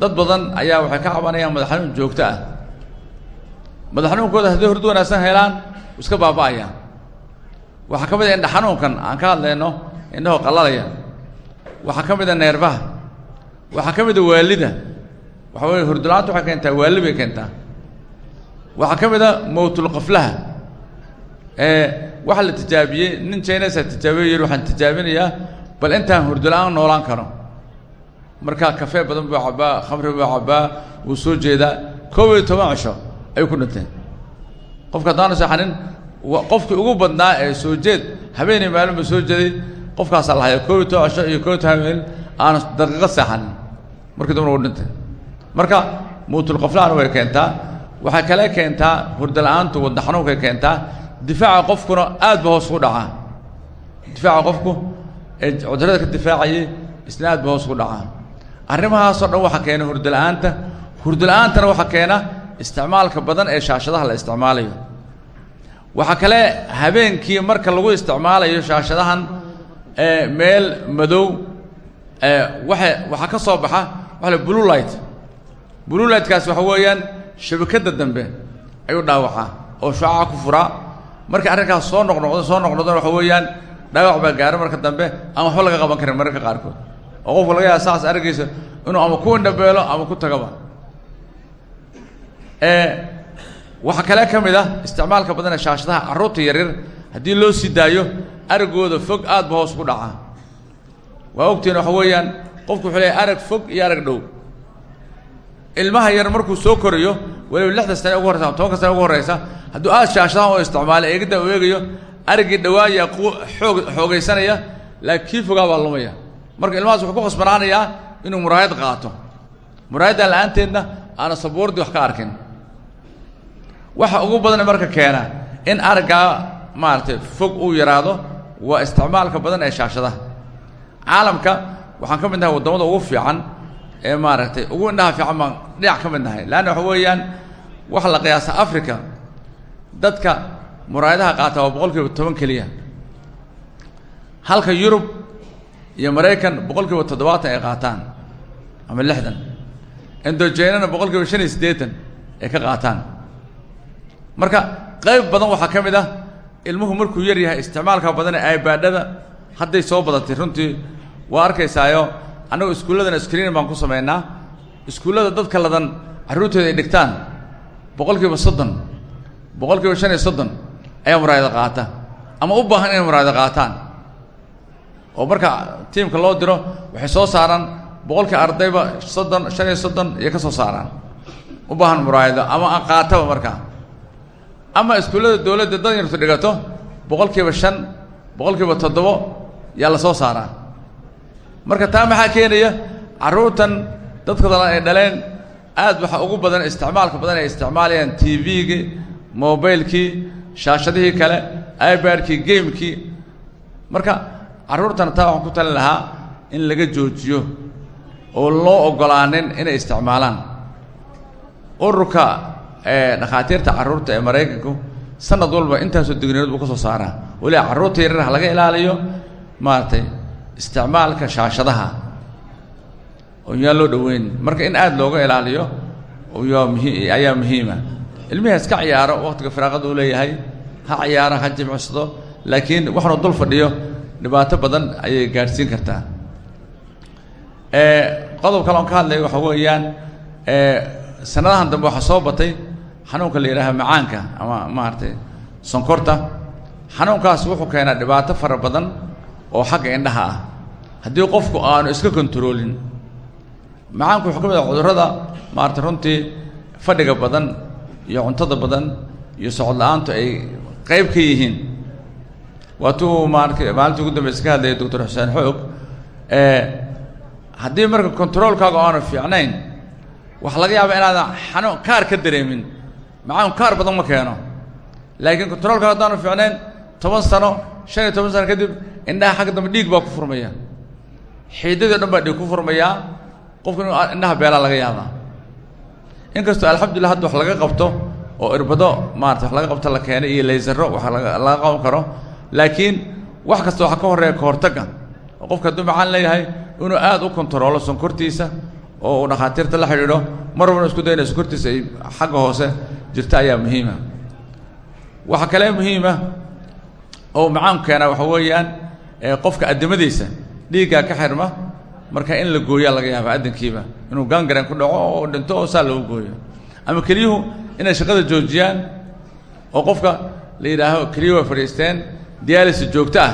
Dad badan ayaa waxay ka cabanayaan madax xanuun joogto ah. Madax xanuunkooda hadday hurdo wanaagsan helaan iska baaba'ayaan. Waxaa ka mid a indha xanuunkan aan ka hadlayno indhahoo qallalaya. Waxaa ka mid a neerbaha waxaa ka mid a waalida. Waxa weye hurdula-aanta waxay keentaa waali bay keentaa. Waxaa ka mid a mowtulqaflaha waxaa la tijaabiyey nin jines a tijaabiye yidhi waxaan tijaabinayaa bal intaan hurdula-aan noolaan karo. Markaa kafee badan buu cabbaa khamri buu cabbaa wuu soo jeedaa. Koob iyo toban ku dhinteen qofka haddaanu seexanin qofkii ugu badnaa ee soo jeed habeenay maalin ba soo jeeday qofkaasaa lahaya koob iyo iyo koob iyo toban habeen aanu daqiiqad seexanin markii dambana uu dhintay. Marka mowtulqaflahana way keentaa waxay kale keentaa hurdala-aantu wadna keentaa difaaca qofkuna aad ba hoos ugu dhacaa difaaca qofku ee cudurrada ka difaacayay isna aad ba hoos ugu dhacaa arrimahaasoo dhan waxaa keena hurdala-aanta hurdala-aantana waxaa keena isticmaalka badan ee shaashadaha la isticmaalayo. Waxaa kale habeenkii marka lagu isticmaalayo shaashadahan meel madow waxa waxaa ka soo baxa waxa la blue light. Blue lightkaas waxa weeyaan shabakadda dambe ayuu dhaawacaa oo shucaca ku furaa marka arrinkaas soo noqnoqdo soo noqnoqdona waxa weeyaan dhaawac baa gaaro marka dambe aan waxba laga qaban karin mararka qaarkood. Oo qofka laga yaaba saas araggiisa inuu ama ku indhabeelo ama ku tagaba. Waxaa kale ka mid ah isticmaalka badan ee shaashadaha carruurta yaryar haddii loo sii daayo araggooda fog aad ba hoos ku dhaca waa ogtiin waxa weeyaan qofku wuxuu leeyahay arag fog iyo arag dhow. Ilmaha yar markuu soo korayo waliba lixda sane ugu horreysa ama tobanka sane ugu horreysa hadduu aad shaashadahan oo isticmaalo eegidda u eegayo araggii dhawaaya xoog xoogaysanaya laakiin kii fogaa baa lumaya. Marka ilmahaas wuxuu ku khasbanaanayaa inuu muraayad qaato. Muraayaddan la'aanteedna aana sabuurdii wax ka arkin. Waxa ugu badan marka keena in araggaa maaragtay fog uu yaraado waa isticmaalka badan ee shaashadaha. Caalamka waxaan ka mid nahay waddamada ugu fiican ee maaragtay ugu indhaha fiican baan dhinac ka mid nahay. Leanna waxa weeyaan waxa la qiyaasa africa dadka muraayadaha qaata waa boqol kiiba toban keliya. Halka yurub iyo maraykan boqol kiiba toddobaatan ay qaataan ama lixdan. Indojenana boqol kiiba shan iyo siddeetan ay ka qaataan. Marka qayb badan waxaa ka mid ah ilmuhu markuu yar yahay isticmaalka badan ee ibaadhada hadday soo badatay runtii waa arkaysaayo annagu iskuulladana screen baan ku samaynaa iskuullada dadka ladan carruurtooda ay dhigtaan boqol kiiba soddon boqol kiiba shan iyo soddon ayaa muraayada qaata. Ama u baahan inay muraayada qaataan. Oo marka tiimka loo diro waxay soo saaraan boqolkii ardayba soddon shan iyo soddon iyo ka soo saaraan. U baahan muraayado ama qaataba markaa ama iskuullada dowladda dad yartu dhigato boqol kiiba shan boqol kiiba toddobo yaa la soo saaraa marka taa maxaa keenaya? Carruurtan dadka dalan ay dhaleen aad waxaa ugu badan isticmaalka badan ay isticmaalayaan t v-gii mobilekii shaashadihii kale ibadkii gamekii marka carruurtana taa waxaan ku talin lahaa in laga joojiyo oo loo oggolaanin inay isticmaalaan. Ururka dhakhaatiirta carruurta ee maraykanku sanad walba intaasoo digniyood buu ka soo saaraa. Weliba carruurta yaryar ha laga ilaaliyo maaragtay isticmaalka shaashadaha. Oo yaan loo dhoweyn. Marka in aad looga ilaaliyo ayaa muhiima. Ilmihi iska ciyaaro waqtiga firaaqada uu leeyahay. Ha ciyaaro ha jimicsado laakiin waxnu dul fadhiyo dhibaato badan ayay gaadhsiin kartaa. Qodob kale oon ka hadlaya waxa weeyaan sanadahan dambe waxaa soo batay xanuunka la yidhaaha macaanka ama maaragtay sonkorta. Xanuunkaas wuxuu keenaa dhibaato fara badan oo xagga indhaha ah. Haddii qofku aanu iska kontaroolin macaanku wuxuu ka mid maarata runtii fadhiga badan iyo cuntada badan iyo socod ay qayb ka yihiin. Waatuu maarka maalintii ugu dambeysa ka hadlaya doctor xuseen xoog haddii marka controolkaaga aanu fiicnayn waxaa laga yaabaa inaadan xanuun kaar ka dareemin. Macaanku kaar badan ma keeno. Laakiin controolkaaga haddaanu fiicnayn toban sano shan iyo toban sano kadib indhaha xagga dambe dhiig baa ku furmaya. Xiidadii o dhan baa dhiig ku furmayaa qofku inuu indhaha beelaa laga yaabaa inkastoo alxamdulillah hadda wax laga qabto oo irbado maarata wax laga qabto la keenay iyo laysaro wax laga qaban karo. Laakiin wax kasta waxaa ka horreeya kahortagga oo qofka hadduu macaan leeyahay inuu aad u kontaroolo sonkortiisa oo uu dhakhaatiirta la xidhiidho mar walbana isku dayna sonkortiisa ay xagga hoose jirta ayaa muhiima. Waxaa kale muhiima oo macaanku keenaa waxa weeyaan qofka addimadiisa dhiiggaa ka xirma marka in la gooyaa laga yaaba addankiiba. Inuu gangaren ku dhaco oo dhinto oo saa lagu gooyo. Ama keliyuhu inay shaqada joojiyaan oo qofka la yidhaaho keliyuhu way fadhiisteen diyaalisa joogto ah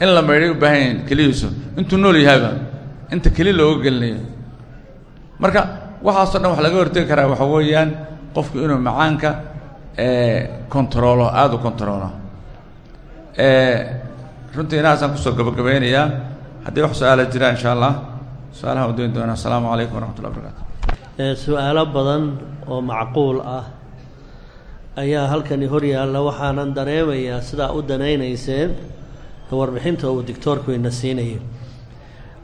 in la maydhay u baahan yahiin keliyihiisu intuu nool yahayba inta keli looga gelinayo. Marka waxaasoo dhan wax laga hortegi karaa waxa weeyaan qofku inuu macaanka kontaroolo aada u kontaroolo runtii inahaasaan ku soo gabagabeynayaa haddii wax su'aala jiraan insha allah su'aalahan u dayn doonaa asalaamu calaykum waraxmatullah barakaatu su'aalo badan oo macquul ah ayaa halkani hor yaalla waxaanan dareemayaa sidaa u danaynayseen warbixinta uu dictoorku ina siinayo.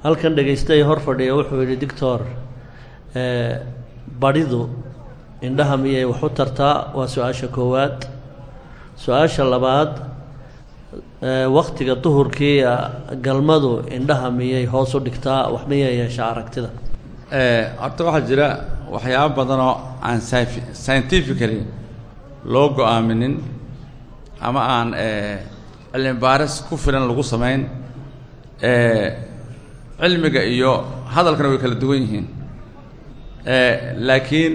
Halkan dhagaystay hor fadhiya wuxuu yidhi dictor badhidu indhaha miyay wax u tartaa? Waa su'aasha koowaad. Su'aasha labaad waktiga duhurkii galmadu indhaha miyay hoos u dhigtaa? Wax miyay yeeshaa aragtida? Horta waxaa jira waxyaabo badan oo aan scientifically loo go'aaminin ama aan cilmi baaris ku filan lagu samayn. Cilmiga iyo hadalkana way kala duwan yihiin. Laakiin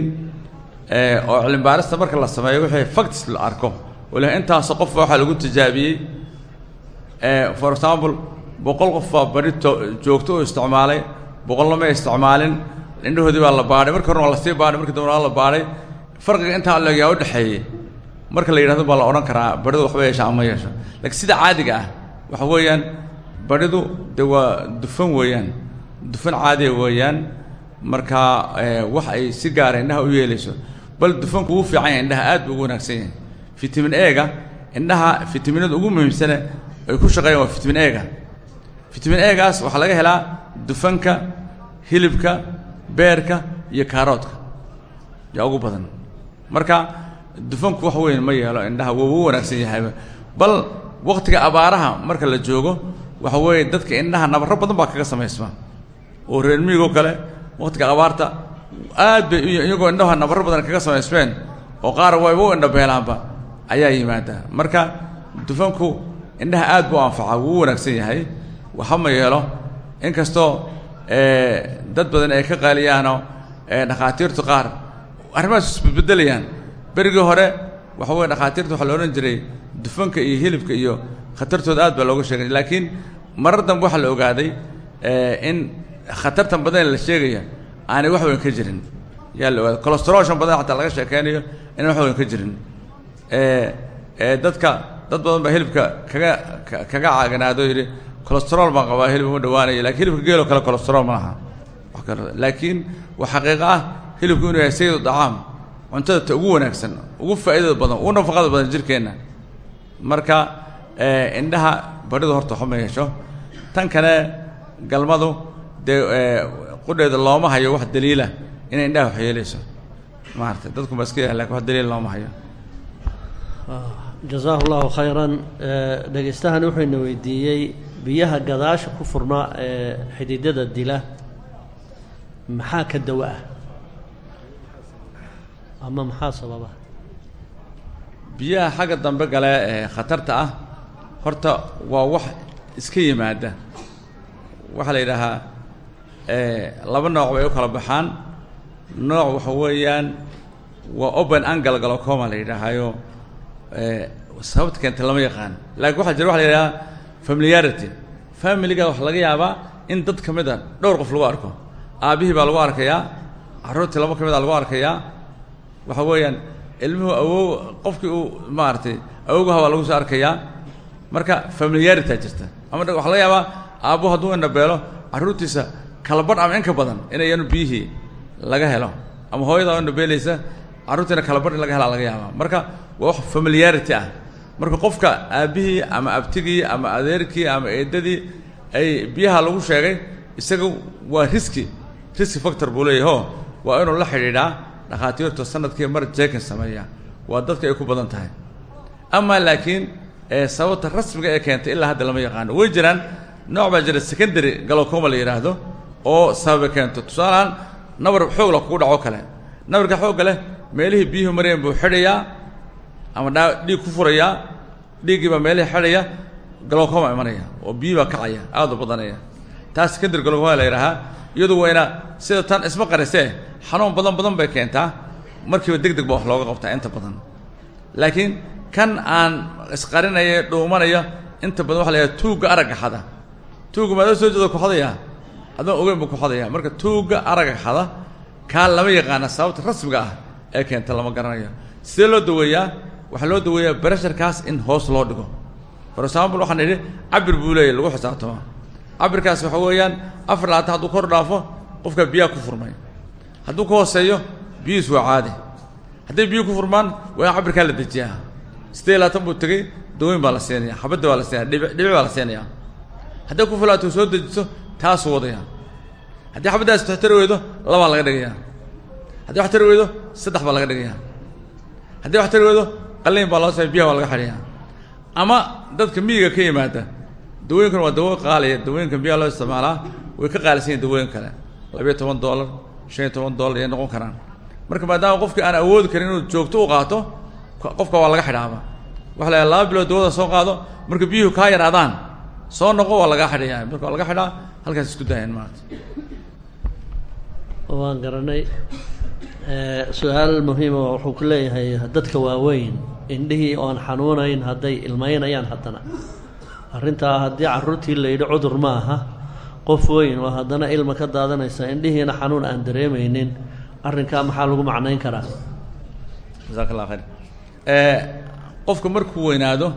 oo cilmi baarista marka la sameeyo wixii facts la arko. Wala intaasoo qofba waxaa lagu tijaabiyey for example boqol qof baa joogto u isticmaalay boqolna ma isticmaalin indhahoodii baa la baadhay markii horena waa la sii baadhay markii dambena waa la baadhay farqiga intaa leegyaa u dhexeeyey marka la yidhahdo baa la odhan karaa baridu waxba yeesha ama yeesho. Laakiin sida caadiga ah waxa weeyaan baridu de waa dufan weeyaan dufan caadiya weeyaan. Markaa wax ay si gaara indhaha u yeelayso. Bal dufanku wuu fiican indhaha aad ugu wanaagsan yahay. Fitamin ega indhaha fitaminada ugu muhiimsane ay ku shaqeeyaan waa fitamin ega fitamin egaas waxaa laga helaa dufanka hilibka beerka iyo kaaroodka yaa ugu badan. Marka dufanku wax weyn ma yeelo indhaha ugu wanaagsan yahayba bal waktiga abaaraha marka la joogo waxa weeye dadka indhaha nabarro badan baa kaga samaysma. Oo reer miigoo kale waktiga abaarta aad bay iyagoo indhaha nabarro badan kaga samaysmeen oo qaar wayba indhabeelaanba ayaa yimaada. Marka dufanku indhaha aad buu anfacaa wuu wanaagsan yahay. Waxa ma yeelo inkastoo dad badan ay ka qaaliyaanoo dhakhaatiirtu qaar arrimahaas isbedbedelayaan berigii hore waxa weye dhakhaatiirta waxaa la jiray dufanka iyo hilibka iyo khatartooda aad baa looga sheegay. Laakiin marar dambe waxaa la ogaaday in khatartan badan la sheegaya aanay wax weyn ka jirin. Yaa la ogaaday badan xataa laga sheekeynayo inaan wax weyn ka jirin. Dadka dad badan baa hilibka kaga kaga caaganaado yidhi colostrol baan qabaa hilib uma dhawaanayo laakiin hilibka geeloo kale colostrol ma laha. Laakiin waa xaqiiqo ah hilibku inuu yahay sayidu dacaam cuntada ta ugu wanaagsan ugu faa'iidada badan ugu nafaqada badan jirkeenna. Marka indhaha badhidu horta waxba ma yeesho. Tan kale galmadu dee qudheeda looma hayo wax daliila inay indhaha wax yeelayso maarata dadku ba iska wax daliil looma hayo jasaahu llahu khayran dhegaystahan wuxuuna weydiiyey biyaha gadaasha ku furnaa ee xididada dila. Maxaa ka dawa ah? Ama maxaa sababa? Biyaha xagga dambe gale ee khatarta ah horta waa wax iska yimaada. Waxaa la yidhaahaa laba nooc bay u kala baxaan. Nooc waxa weeyaan waa open angle galocoma la yidhaahayo sababta keenta lama yaqaan. Laakiin waxaa jira waxa la yidhahaa familiarity. Familiga waxa laga yaabaa in dad ka mid a dhowr qof lagu arko. Aabbihii baa lagu arkayaa carruurtii laba ka mid a lagu arkayaa. Waxa weeyaan ilmuhu awow qofkii uu maaragtay awowgaha baa lagu soo arkayaa. Marka familiarity jirta. Ama waxa laga yaabaa aabbo hadduu indhabeelo carruurtiisa kala badh ama in ka badan inayanu biyihii laga helo. Ama hooyada oo indhabeelaysa carruurtiina kala badh in laga helaa laga yaabaa. Marka waa wax familiarity ah. Marka qofka aabbihii ama abtigii ama adeerkii ama eedadii ay biyaha lagu sheegay isaga waa riski. Riski factor buu leeyahy o waa inuu la xidhiidhaa dhakhaatiirtu sannadkii mar jeekin sameeya waa dadka ay ku badan tahay. Ama laakiin sababta rasmiga ee keentay ilaa hadda lama yaqaano. Way jiraan nooc baa jira secondary galocoma la yidhaahdo oo sababe keento tusaalahaan nabar xoogla kugu dhaco kale. Nabarka xoogga leh meelihii biyuhu mareen buu xidhayaa ama dhaa dhiig ku furayaa dhiiggii baa meelihii xidhaya galocoma imanaya oo biyii baa kacaya aada u badanaya. Taas secondary galocoma la yidhaahaa iyadu wayna sida tan isma qarisee xanuun badan badan bay keentaa markiiba deg deg wax looga qabtaa inta badan. Laakiin kan aan isqarinaya dhuumanaya inta badan waxa la yidhaha tuugga aragga xada. Tuugga maada soo jeeda ku xadayaa? Adoon ogeyn buu ku xadaya marka tuugga aragga xada kaa lama yaqaana sababta rasmiga ah ee keenta lama garanayo. Sidee loo daweeyaa waxaa loo daweeyaa bresharkaas in hoos loo dhigo. For example waxaan idhi cabir buu leeyahy lagu xisaabtamo cabirkaas waxa weeyaan afar labaatan hadduu kor dhaafo qofka biyaha ku furmay. Hadduu ka hooseeyo biyihiis waa caadi. Hadday biyuhu ku furmaan waa in cabirkaa la dejiyaa. Siddeed labaatan buu tegey? Dawooyin baa la siinaya xabadda baa la siinaya dhibi dhibic baa la siinayaa. Hadday ku filaato soo dejiso taasuu wadaya haddii xabaddaas wax tari weydo labaa laga dhigayaa haddii wax tari weydo saddex baa laga dhigayaa haddii wax tari weydo qalliin baa loo samey biyaha waa laga xidhayaa ama dadka miyiga ka yimaada dawooyinkan waa dawo qaaliya dawooyinkan biyaha loo isticmaalaa way ka qaalisan yihiin dawooyin kale. Labayo toban dollar shan iyo toban dollar ayay noqon karaan. Marka maadaama qofkii aan awoodi karin inuu joogto u qaato qofka waa laga xidhaaba. Waxa la laba bilood dawada soo qaado marka biyuhu kaa yaraadaan. Soo noqo waa lagaa xidhayaa marka waa laga xidhaa halkaas isku daayaan maarata waan garanay su'aal muhiima wuxuu ku leeyahay dadka waaweyn indhihii oon xanuunayn hadday ilmaynayaan haddana. Arrintaa haddii carruurtii la yidhi cudur ma aha qof weyn oo haddana ilma ka daadanaysa indhihiina xanuun aan dareemaynin arrinkaa maxaa lagu macnayn karaa? Jasaaka allah khayr qofka markuu weynaado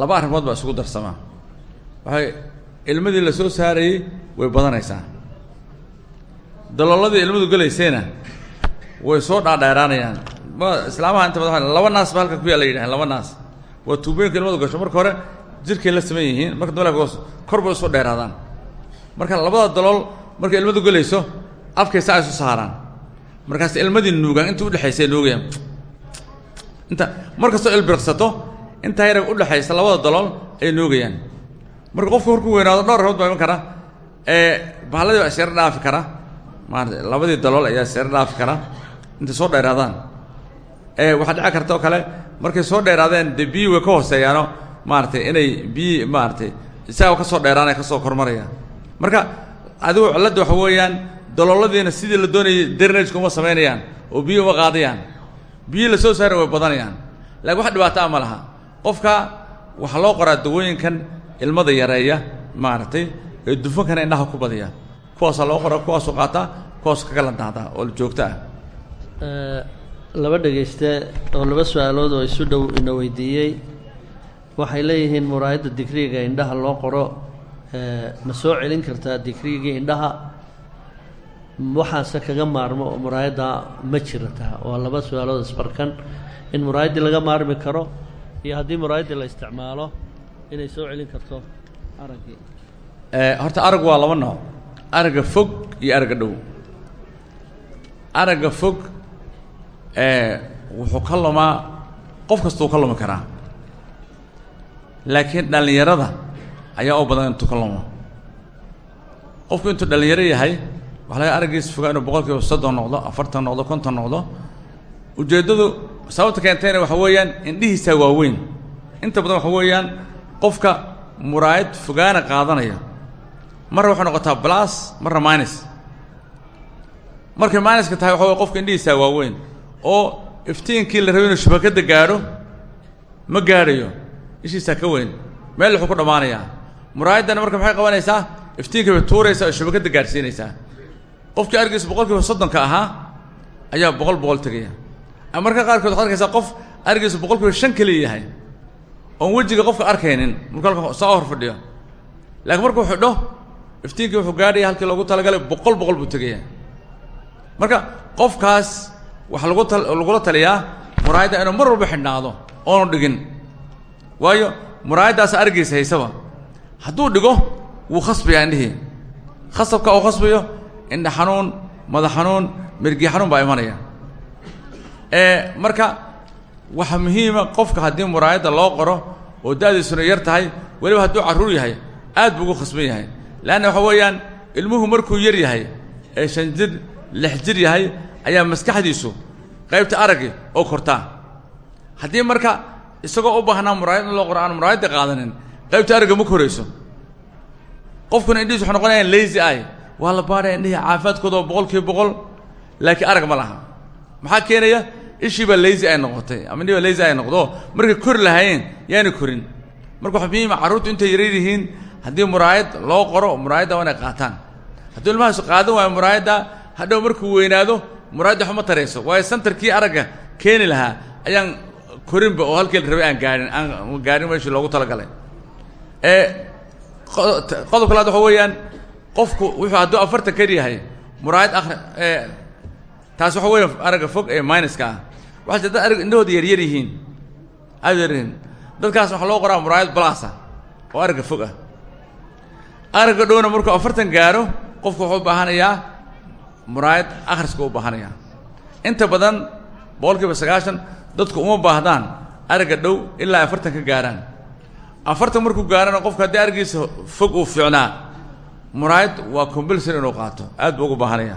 laba arrimood baa isugu darsamaa. Waxay ilmadii la soo saarayey way badanaysaa dalooladii ilmadu gelaysayna way soo dhaadheeraanayaan. Ma islaamaha inta badan laba naas ba halka ku yaalla yidhahdeen laba naas. Waa tuubooyinka ilmadu gasho. Marka hore jirkay la saman yihiin marka dambe hoos kor bay u soo dheeraadaan. Marka labada dalool markay ilmadu gelayso afkay saa isu saaraan markaas ilmadii nuugaan inta udhexaysa nuugayaan. Inta mar kastoo ilbirqsato intaa yara udhexaysa labada dalool ay nuugayaan. Marka qofku markuu weynaado dhowr arrimood baa kara bahladii baa isyaro dhaafi kara maarata labadii dalool ayaa isyaro dhaafi kara. Intay soo dheeraadaan. Waxaa dhici karta kale markay soo dheeraadeen dee biyii way ka hooseeyaano. Maaratay inay biyii maaratay isaga ka soo dheeraanay ka soo kormarayaan. Marka adigu cilladda waxa weeyaan dalooladiina sidii la doonayay drenageka uma samaynayaan oo biyi uma qaadayaan. Biyii la soo saara way badanayaan. Laakiin wax dhibaato a laha. Qofka waxaa loo qoraa dawooyinkan ilmada yareeya maaragtay ee dufankana indhaha ku badiya kuwaasaa loo qoraa kuwaasoo qaataa kuwaas kaga ladaadaa oo joogto ah. Laba dhegayste oo laba su'aalood oo isu dhow ina weydiiyey. Waxay leeyihiin muraayadda digriiga indhaha loo qoro. Ma soo celin kartaa digriigii indhaha? Waxaase kaga maarmo oo muraayadda ma jirataa waa laba su'aalood isbarkan. In muraayaddii laga maarmi karo iyo haddii muraayaddii la isticmaalo inay soo celin karto araggii horta arag waa laba nooc aragga fog iyo aragga dhow. Aragga fog wuxuu ka lumaa qof kastuu ka lumi karaa. Laakiin dhallinyarada ayaa u badan intuu ka lumo. Qofku intuu dhallinyaro yahay waxa laga araggiisa fogaa inuu boqol kiiba soddon noqdo afartan noqdo konton noqdo. Ujeeddadu sababta keentayna waxa weeyaan indhihiisaa waaweyn inta badan waxa weeyaan qofka muraayad fogaana qaadanaya marna waxay noqotaa blas marna minus markay minuska tahay waxa wey qofka indhihiisaa waaweyn oo iftiinkii la rabay inuu shabakadda gaadho ma gaadhayo. Ishiisaa ka weyn. Meel wuxuu ku dhammaanayaa muraayaddana marka maxay qabanaysaa? Iftiinkii bay tuuraysaa oo shabakadda qofkii argiisa boqol kiiba soddonka ahaa ayaa boqol boqol tegaya marka qaarkood waxad arkaysaa qof argiisa boqol kiiba shan keliya yahay oon wejiga qofka arkaynin marka halka saa hor fadhiyo laakiin markuu xidho iftiinkii wuxuu gaadhaya halkii loogu talagalay boqol boqol buu tegaya. Marka qofkaas waxaa lagu ta lagula taliyaa muraayadda inuu mar walba xidhnaado oonu dhigin. Waayo muraayaddaas argiisa haysaba. Hadduu dhigo wuu khasbayaa indhihii. Khasabka uu khasbayo indha xanuun madax xanuun mirgi xanuun baa imanaya. Marka waxaa muhiima qofka haddii muraayadda loo qoro oo da-diisuna yar tahay weliba hadduu carruur yahay aad buu ugu khasban yahay leanna waxa weeyaan ilmuhu markuu yar yahay ee shan jir lix jir yahay ayaa maskaxdiisu qaybta araggi oo kortaa haddii marka isagoo u baahnaa muraayad in loo qoro aan muraayadda qaadanin qaybta aragga ma korayso. Qofkuna indhihiis waxay noqonayaan lazy eye. Waa la baadhaya indhihii caafimaadkooda boqol kiiba boqol laakiin arag ma laha. Maxaa keenaya ishii baa lazy ay noqotay ama indhii baa lazy ay noqdo. Markay kori lahaayeen yaani korin. Marka waxa muhiima carruurtu intay yarar yihiin haddii muraayad loo qoro muraayadda waa inay qaataan. Hadduu ilmahaasu qaadan waayo muraayadda hadhow markuu weynaado muraayadda waxuma tarayso. Waayo santarkii aragga keeni lahaa ayaan korinba oo halkii la rabay aan gaadhin aan gaadhin meeshii loogu talagalay. Qodob kalaad waxa weeyaan qofku wuxuu hadduu afartan kar yahay muraayad akri taas waxa weya aragga fog ee minuska ah. Waxaa jir dad arag indhahooda yaryar yihiin aad yar yihiin. Dadkaas waxaa loo qoraa muraayad blasa oo aragga fog ah aragga dhowna markuu afartan gaaro qofku wuxuu baahanayaa muraayad akhriska u baahanayaa. Inta badan boqol kiiba sagaashan dadku uma baahdaan aragga dhow ilaa afartan ka gaaraan. Afartan markuu gaarana qofka haddii araggiisa fog uu fiicnaa muraayad waa compulsory inuu qaato. Aad buu ugu baahanaya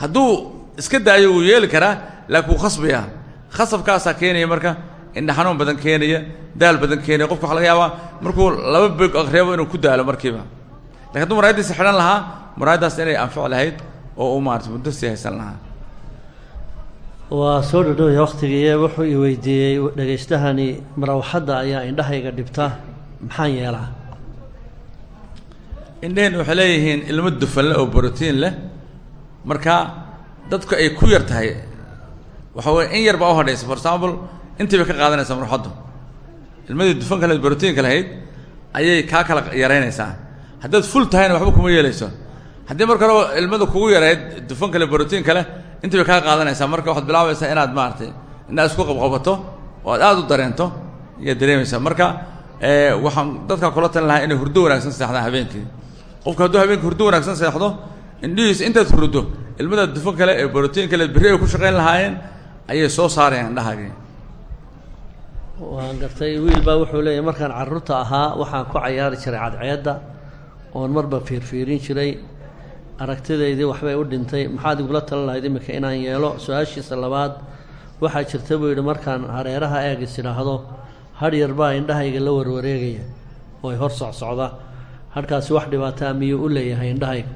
hadduu iska daayo wuu yeeli karaa laakiin wuu khasbayaa khasabkaasaa keenaya marka indha xanuun badan keenaya daal badan keenaya qofka waxa laga yaabaa markuu laba beg aqriyabo inuu ku daalo markiiba. Lakin hadduu muraayaddiisa xidhan lahaa muraayaddaas inay anfac lahayd oo uu maarata muddo sii haysan lahaa. Waa soo dhodhowaya waktigiiye wuxuu i weydiiyey dhegaystahani marawaxadda ayaa indhahayga dhibta maxaan yeelaa? Indheheen waxay leeyihiin ilmo dufan leh oo brotiin leh. Marka dadku ay ku yar tahay. Waxa weye in yar baa u hadhaysa. For example intii bay ka qaadanaysaa marawaxaddu ilmadii dufanka lahayd brotiinka lahayd ayay kaa kala yaraynaysaa haddaad ful tahayna waxba kuma yeelayso. Haddii marka hore ilmadu kugu yarayd dufan kale brotiin kale intii bay kaa marka waxaad bilaabaysaa inaad maaragtay inaad isku qabqabato oo aad u dareento ayaad dareemaysaa. Marka waxaan dadka kula talin lahaa inay hurdo wanaagsan seexdaan habeenkii. Qofka hadduu habeenkii hurdo wanaagsan seexdo indhihiisa intaad hurdo ilmada dufan kale ee brotiin kale berri ku shaqayn lahaayeen ayay soo saarayaan indhahaagii waan gartay wiil wuxuu leeyahy markaan carruurta ahaa waxaan ku cayaari jiray cadceedda oon marba fiirfiirin jiray aragtidaydii waxbay u dhintay maxaad igula talan lahayd iminka inaan yeelo? Su'aashiisa labaad waxaa jirta buu yidhi markaan hareeraha eegis idhaahdo hadh yar baa indhahayga la warwareegaya oo hor socsocda hadhkaasi wax dhibaataa miyuu u leeyahay indhahayga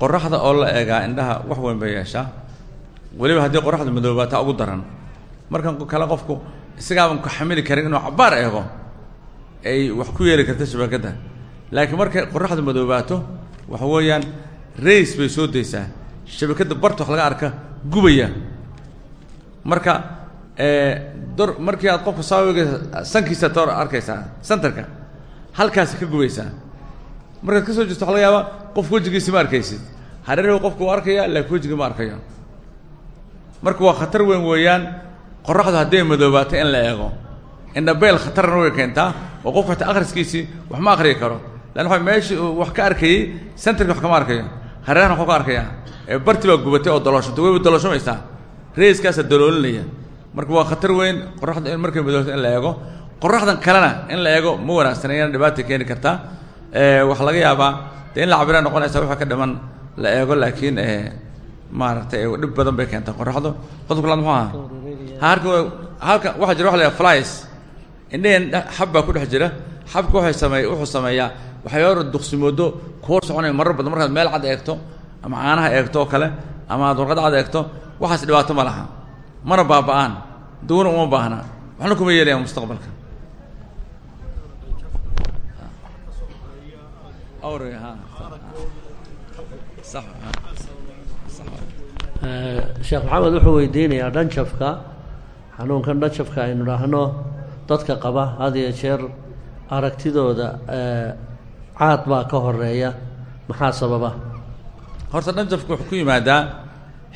qoraxda oo la eegaa indhaha wax weyn bay yeeshaa weliba haddii qoraxda madoobaataa ugu daran markan kale qofku isagaaban ku xamili karin inuu cabbaar eego ay wax ku yeeli karta shabakadda laakiin markay qoraxda madoobaato waxa weeyaan rays bay soo daysaa. Shabakadda barta wax laga arka gubaya. Marka dor markii aad qofka saawiga sankiisa toor arkaysaa santarka halkaasi ka gubaysaa. Markaad ka soo jirto waxa laga yaabaa qofka wejigiisi ma arkaysid. Hareerahu qofku waa arkaya laakiin wejigii ma arkayo marka waa khatar weyn weeyaan qoraxdu hadday madoobaato in la eego. Indhabeel khatarna way keentaa oo qofku hataa akhriskiisii wax ma akhriyi karo. Leanna waa meeshii wax ka arkayey santarkii wax kama arkayo hareerahana waxu ka arkaya barti baa gubatay oo dalooshatay wayba dalooshamaysaa rayskaasaa daloolinaya marka waa khatar weyn qoraxda in markay madoobato in la eego. Qoraxdan kalena in la eego ma wanaagsan iyana dhibaata keeni kartaa. Waxaa laga yaabaa in la cabira noqonaysa waxa ka dhiman la eego laakiin maaragtay dhib badan bay keentaa qoraxdu qodobka laad muxuu halka waxaa jira waxa la flies. Indhaheen xab baa ku dhex jira. Xabka waxay sameey wuxuu sameeyaa waxyaaba duqsimoodo kuwa soconaya marar badan. Markaad meel cad eegto ama caanaha eegto oo kale ama aad warqad cad eegto waxaas dhibaato ma laha. Mana baaba-aan. Duwana uma baahna. Waxna kuma yeelayaan mustaqbalka. Sheekh maxamed wuxuu weydiinayaa dhanjafka xanuunkan dhanjafka aynu dhaahno dadka qaba had iyo jeer aragtidooda caad baa ka horreeya maxaa sababa? Horta dhanjafku wuxuu ku yimaadaa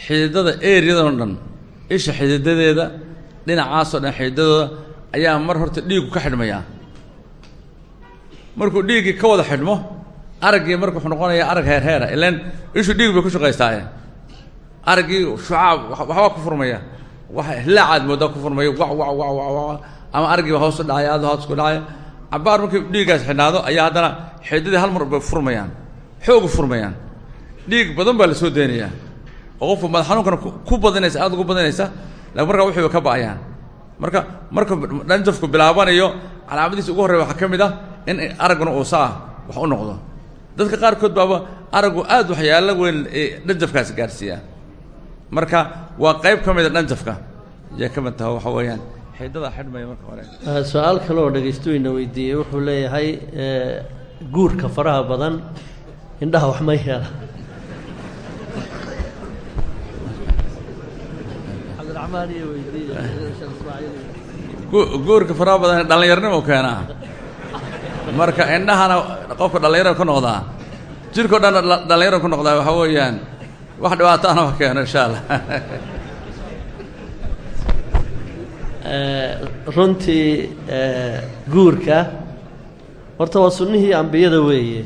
xididada eryadoo dhan isha xididadeeda dhinacaasoo dhan xididadooda ayaa mar horta dhiigu ka xidhmayaa markuu dhiiggii ka wada xidhmo araggii marka wuxuu noqonayaa arag heerheera ilaan ishu dhiig bay ku shaqaystaaye araggii shucaab waxbaa ku furmaya wax hilaacaad moodaa ku furmaya wac wac wac wac wac ama araggii baa hoos u dhacaya aad hoos ku dhacaya cabbaar markii dhiiggaas xidhnaado ayaa haddana xididadii hal mar bay furmayaan xoogu furmayaan. Dhiig badan baa la soo daynayaa oo qofku madax xanuunkana ku badinaysa aada ugu badinaysa laakin markaa wixii bay ka ba'ayaan marka marka dhanjafku bilaabanayo calaamadiisa ugu horreya waxaa ka mid ah in aragguna uu saa wax u noqdo. Dadka qaarkood baaba araggu aad waxyaalo weyn ee dhanjafkaasi gaarsiiyaa marka waa qayb ka mida dhanjafka. Ayay ka mid taha waxa weeyaan. Xidada xidhmaya marka hore. Su'aal kale oo dhegaystuweyna weydiiyey wuxuu leeyahay guurka faraha badan indhaha wax ma yeela. Guurka faraha badan dhallinyarnimo keenaa. Marka indhahana qofka dhallinyaro ku noqdaa jirkao dhan dhallinyaro ku noqdaa waxa weeyaan wax dhibaataana ma keeno insha allah runtii guurka horta waa sunnihii ambiyada weeye.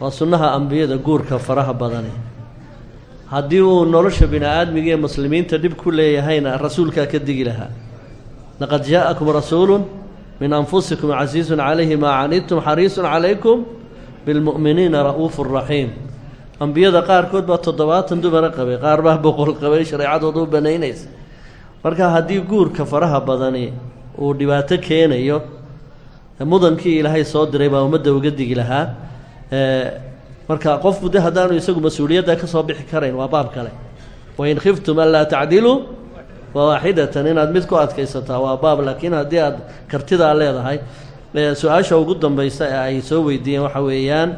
Waa sunnaha ambiyada guurka faraha badani. Haddii uu nolosha bini aadmiga iyo muslimiinta dhib ku leeyahayna rasuulkaa ka digi lahaa laqad jaa'akum rasuulu min anfusikum casiizun calayhi maa canidtum xariisun calaykum bilmu'miniina ra'uufu raxiim ambiyada qaarkood baa toddobaatan dumara qabay qaar baa boqol qabay shareecadooda u banaynaysa marka haddii guurka faraha badani uu dhibaato keenayo mudankii ilaahay soo diray baa ummadda uga digi lahaa. Marka qofku de haddaanu isagu mas'uuliyadda ka soo bixi karayn waa baab kale. Wain khiftum anlaa tacdiluu waaxidatan inaad mid ku adkaysataa waa baab laakiin haddii aad kartidaa leedahay su'aasha ugu dambaysa ee ay soo weydiiyeen waxa weeyaan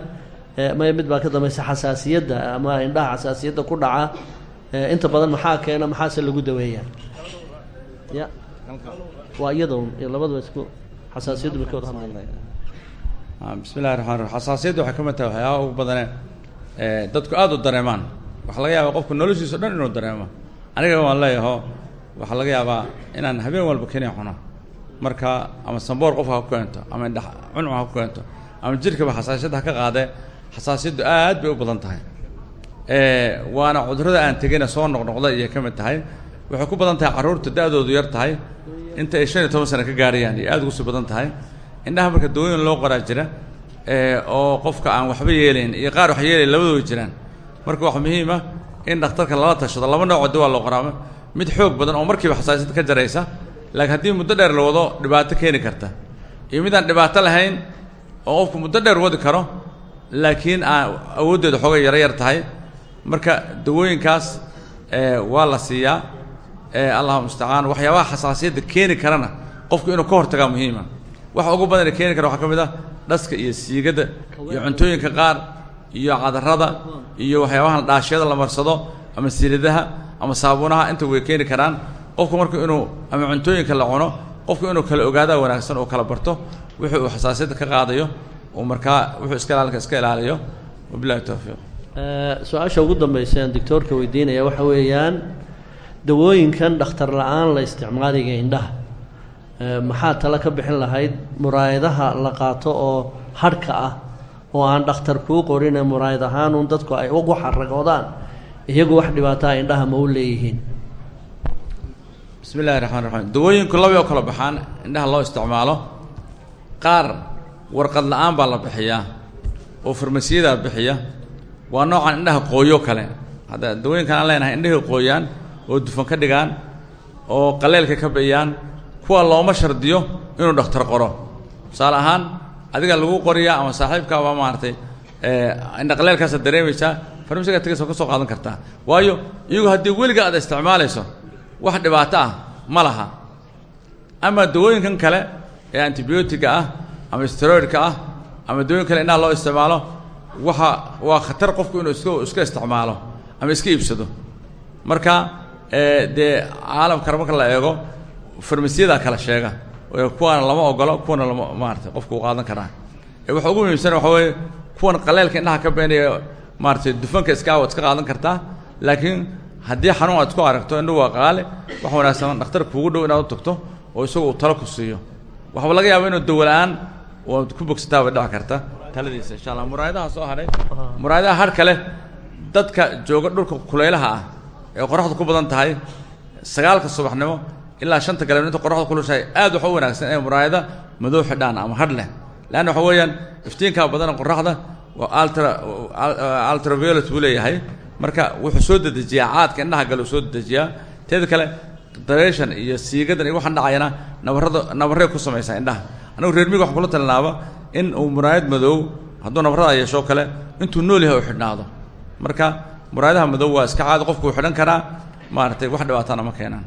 may mid baa ka dambaysa xasaasiyadda ama indhaha xasaasiyadda ku dhaca. Inta badan maxaa keena maxaase lagu daweeyaa? Ya. Waa iyadon labadaba isku xasaasiyaddu bay ka wada hadlaya bismi llahi raxmaan raxiim xasaasiyadda waxay ka mid tahay waxyaaba ugu badane dadku aada u dareemaan. Waxaa laga yaabaa qofku noloshiisa o dhan inuu dareemo. Aniga waan leeyaho waxaa laga yaabaa inaan habeen walba kenya cuno marka ama samboor qof ha ku keento ama indha cuncun ha ku keento ama jirkaba xasaasiyadda ha ka qaadee xasaasiyaddu aad bay u badan tahay. Waana cudurrada aan tegina soo noqnoqda iyay ka mid tahay. Waxay ku badan tahay carruurta da-doodu yar tahay. Inta ay shan iyo toban sano ka gaarayaan iyo aada ugu sii badan tahay. Indhaha marka dawooyin loo qoraa jira oo qofka aan waxba yeelayn iyo qaar wax yeelayn labadooda jiraan. Marka wax muhiima in dhakhtarka lala tashado laba nooco dawaa loo qoraa mid xoog badan oo markiiba xasaasiyad ka jaraysa laakiin haddii muddo dheer la wado dhibaato keeni karta. Iyo mid aan dhibaato lahayn oo qofku muddo dheer wadi karo laakiin aan awooddeeda xoogay yar tahay. Marka dawooyinkaas waa la siiyaa. Allahu mustacaan waxyaabaha xasaasiyadda keeni karana qofku inuu ka hortagaa muhiima. Waxa ugu badan ee keeni kara waxaa ka mid ah dhaska iyo siigadda iyo cuntooyinka qaar iyo cadarada iyo waxyaabahan dhaashyada la marsado ama silidaha ama saabuunaha inta way keeni karaan. Qofku marku inuu ama cuntooyinka la cuno qofku inuu kala ogaadaa wanaagsan oo kala barto wixii uu xasaasiyadda ka qaadayo uu markaa wuxuu iska ilaalika iska ilaaliyo. Wabillahi towfiiq su'aasha ugu dambaysa aan doctoorka weydiinaya waxa weeyaan dawooyinkan dhakhtar la'aan la isticmaaliga indhaha. Maxaa tale ka bixin lahayd? Muraayadaha la qaato oo hadhka ah oo aan dhakhtar kuu qorine muraayad ahaanuun dadku ay ugu xaragoodaan iyagu wax dhibaataa indhaha ma u leeyihiin. Bismi illahi raxmaan raxiim dawooyinku oo kala baxaan indhaha loo isticmaalo qaar warqad la'aan baa la bixiyaa oo farmasiyadaa bixiya. Waa noocan indhaha qooyo kale. Hadda dawooyinkan aan leenahay indhahii qooyaan oo dufan ka dhigaan oo qaleelka ka biyaan kuwa looma shardiyo inuu dhakhtar qoro. Tusaale ahaan adiga lagu qoriyaa ama saaxiibkaaba maaragtay indha qaleelkaasaad dareemaysaa farmasiga tagaysa ka soo qaadan kartaa waayo iyagu haddii weliga aad isticmaalayso wax dhibaato ah ma laha. Ama dawooyinkan kale ee antibiyootiga ah ama steroidka ah ama dawooyin kale indhaha loo isticmaalo waxa waa khatar qofku inuu iska iska isticmaalo ama iska iibsado. Marka dee caalamkana marka la eego farmasiyada kala sheega kuwaana lama ogolo kuwana lama maarata qofku u qaadan karaa. Waxa ugu muhiimsan waxa weeye kuwan qaleelka indhaha ka beenaya maaratay dufanka iska waad iska qaadan kartaa laakiin haddii xanuun aad ku aragto indhu waa qaale wax wanaagsan dhakhtar kuugu dhow inaad u tagto oo isagu talo ku siiyo. Waxaba laga yaaba inuu dawola-aan waad ku bogsataa dhici karta. Taladiisa insha allah muraayadaha soo hadhay muraayadaha har kale dadka jooga dhulka kulaylaha ah ee qoraxdu ku badan tahay sagaalka subaxnimo ilaa shanta galabnimo inta qoraxdu kulushahay aad waxa u wanaagsan inay muraayada madow xidhaan ama hadh leh. Leanna waxa weeyaan iftiinkaa badana qoraxda waa altra ultraviolet buu leeyahay. Marka wuxuu soo dedejiyaa caadka indhaha gale uu soo dedejiyaa. Teeda kale dabeeshan iyo siigadan iyo waxaan dhacayana nabarrada nabarray ku samaysaa indhaha anigu reer miga waxaan kula talinaaba in uu muraayad madow hadduu nabarrada yeeshoo kale intuu nool yahay u xidhnaado. Marka muraayadaha madow waa iska caadi qofku uu xidhan karaa maaragtay wax dhibaatana ma keenaan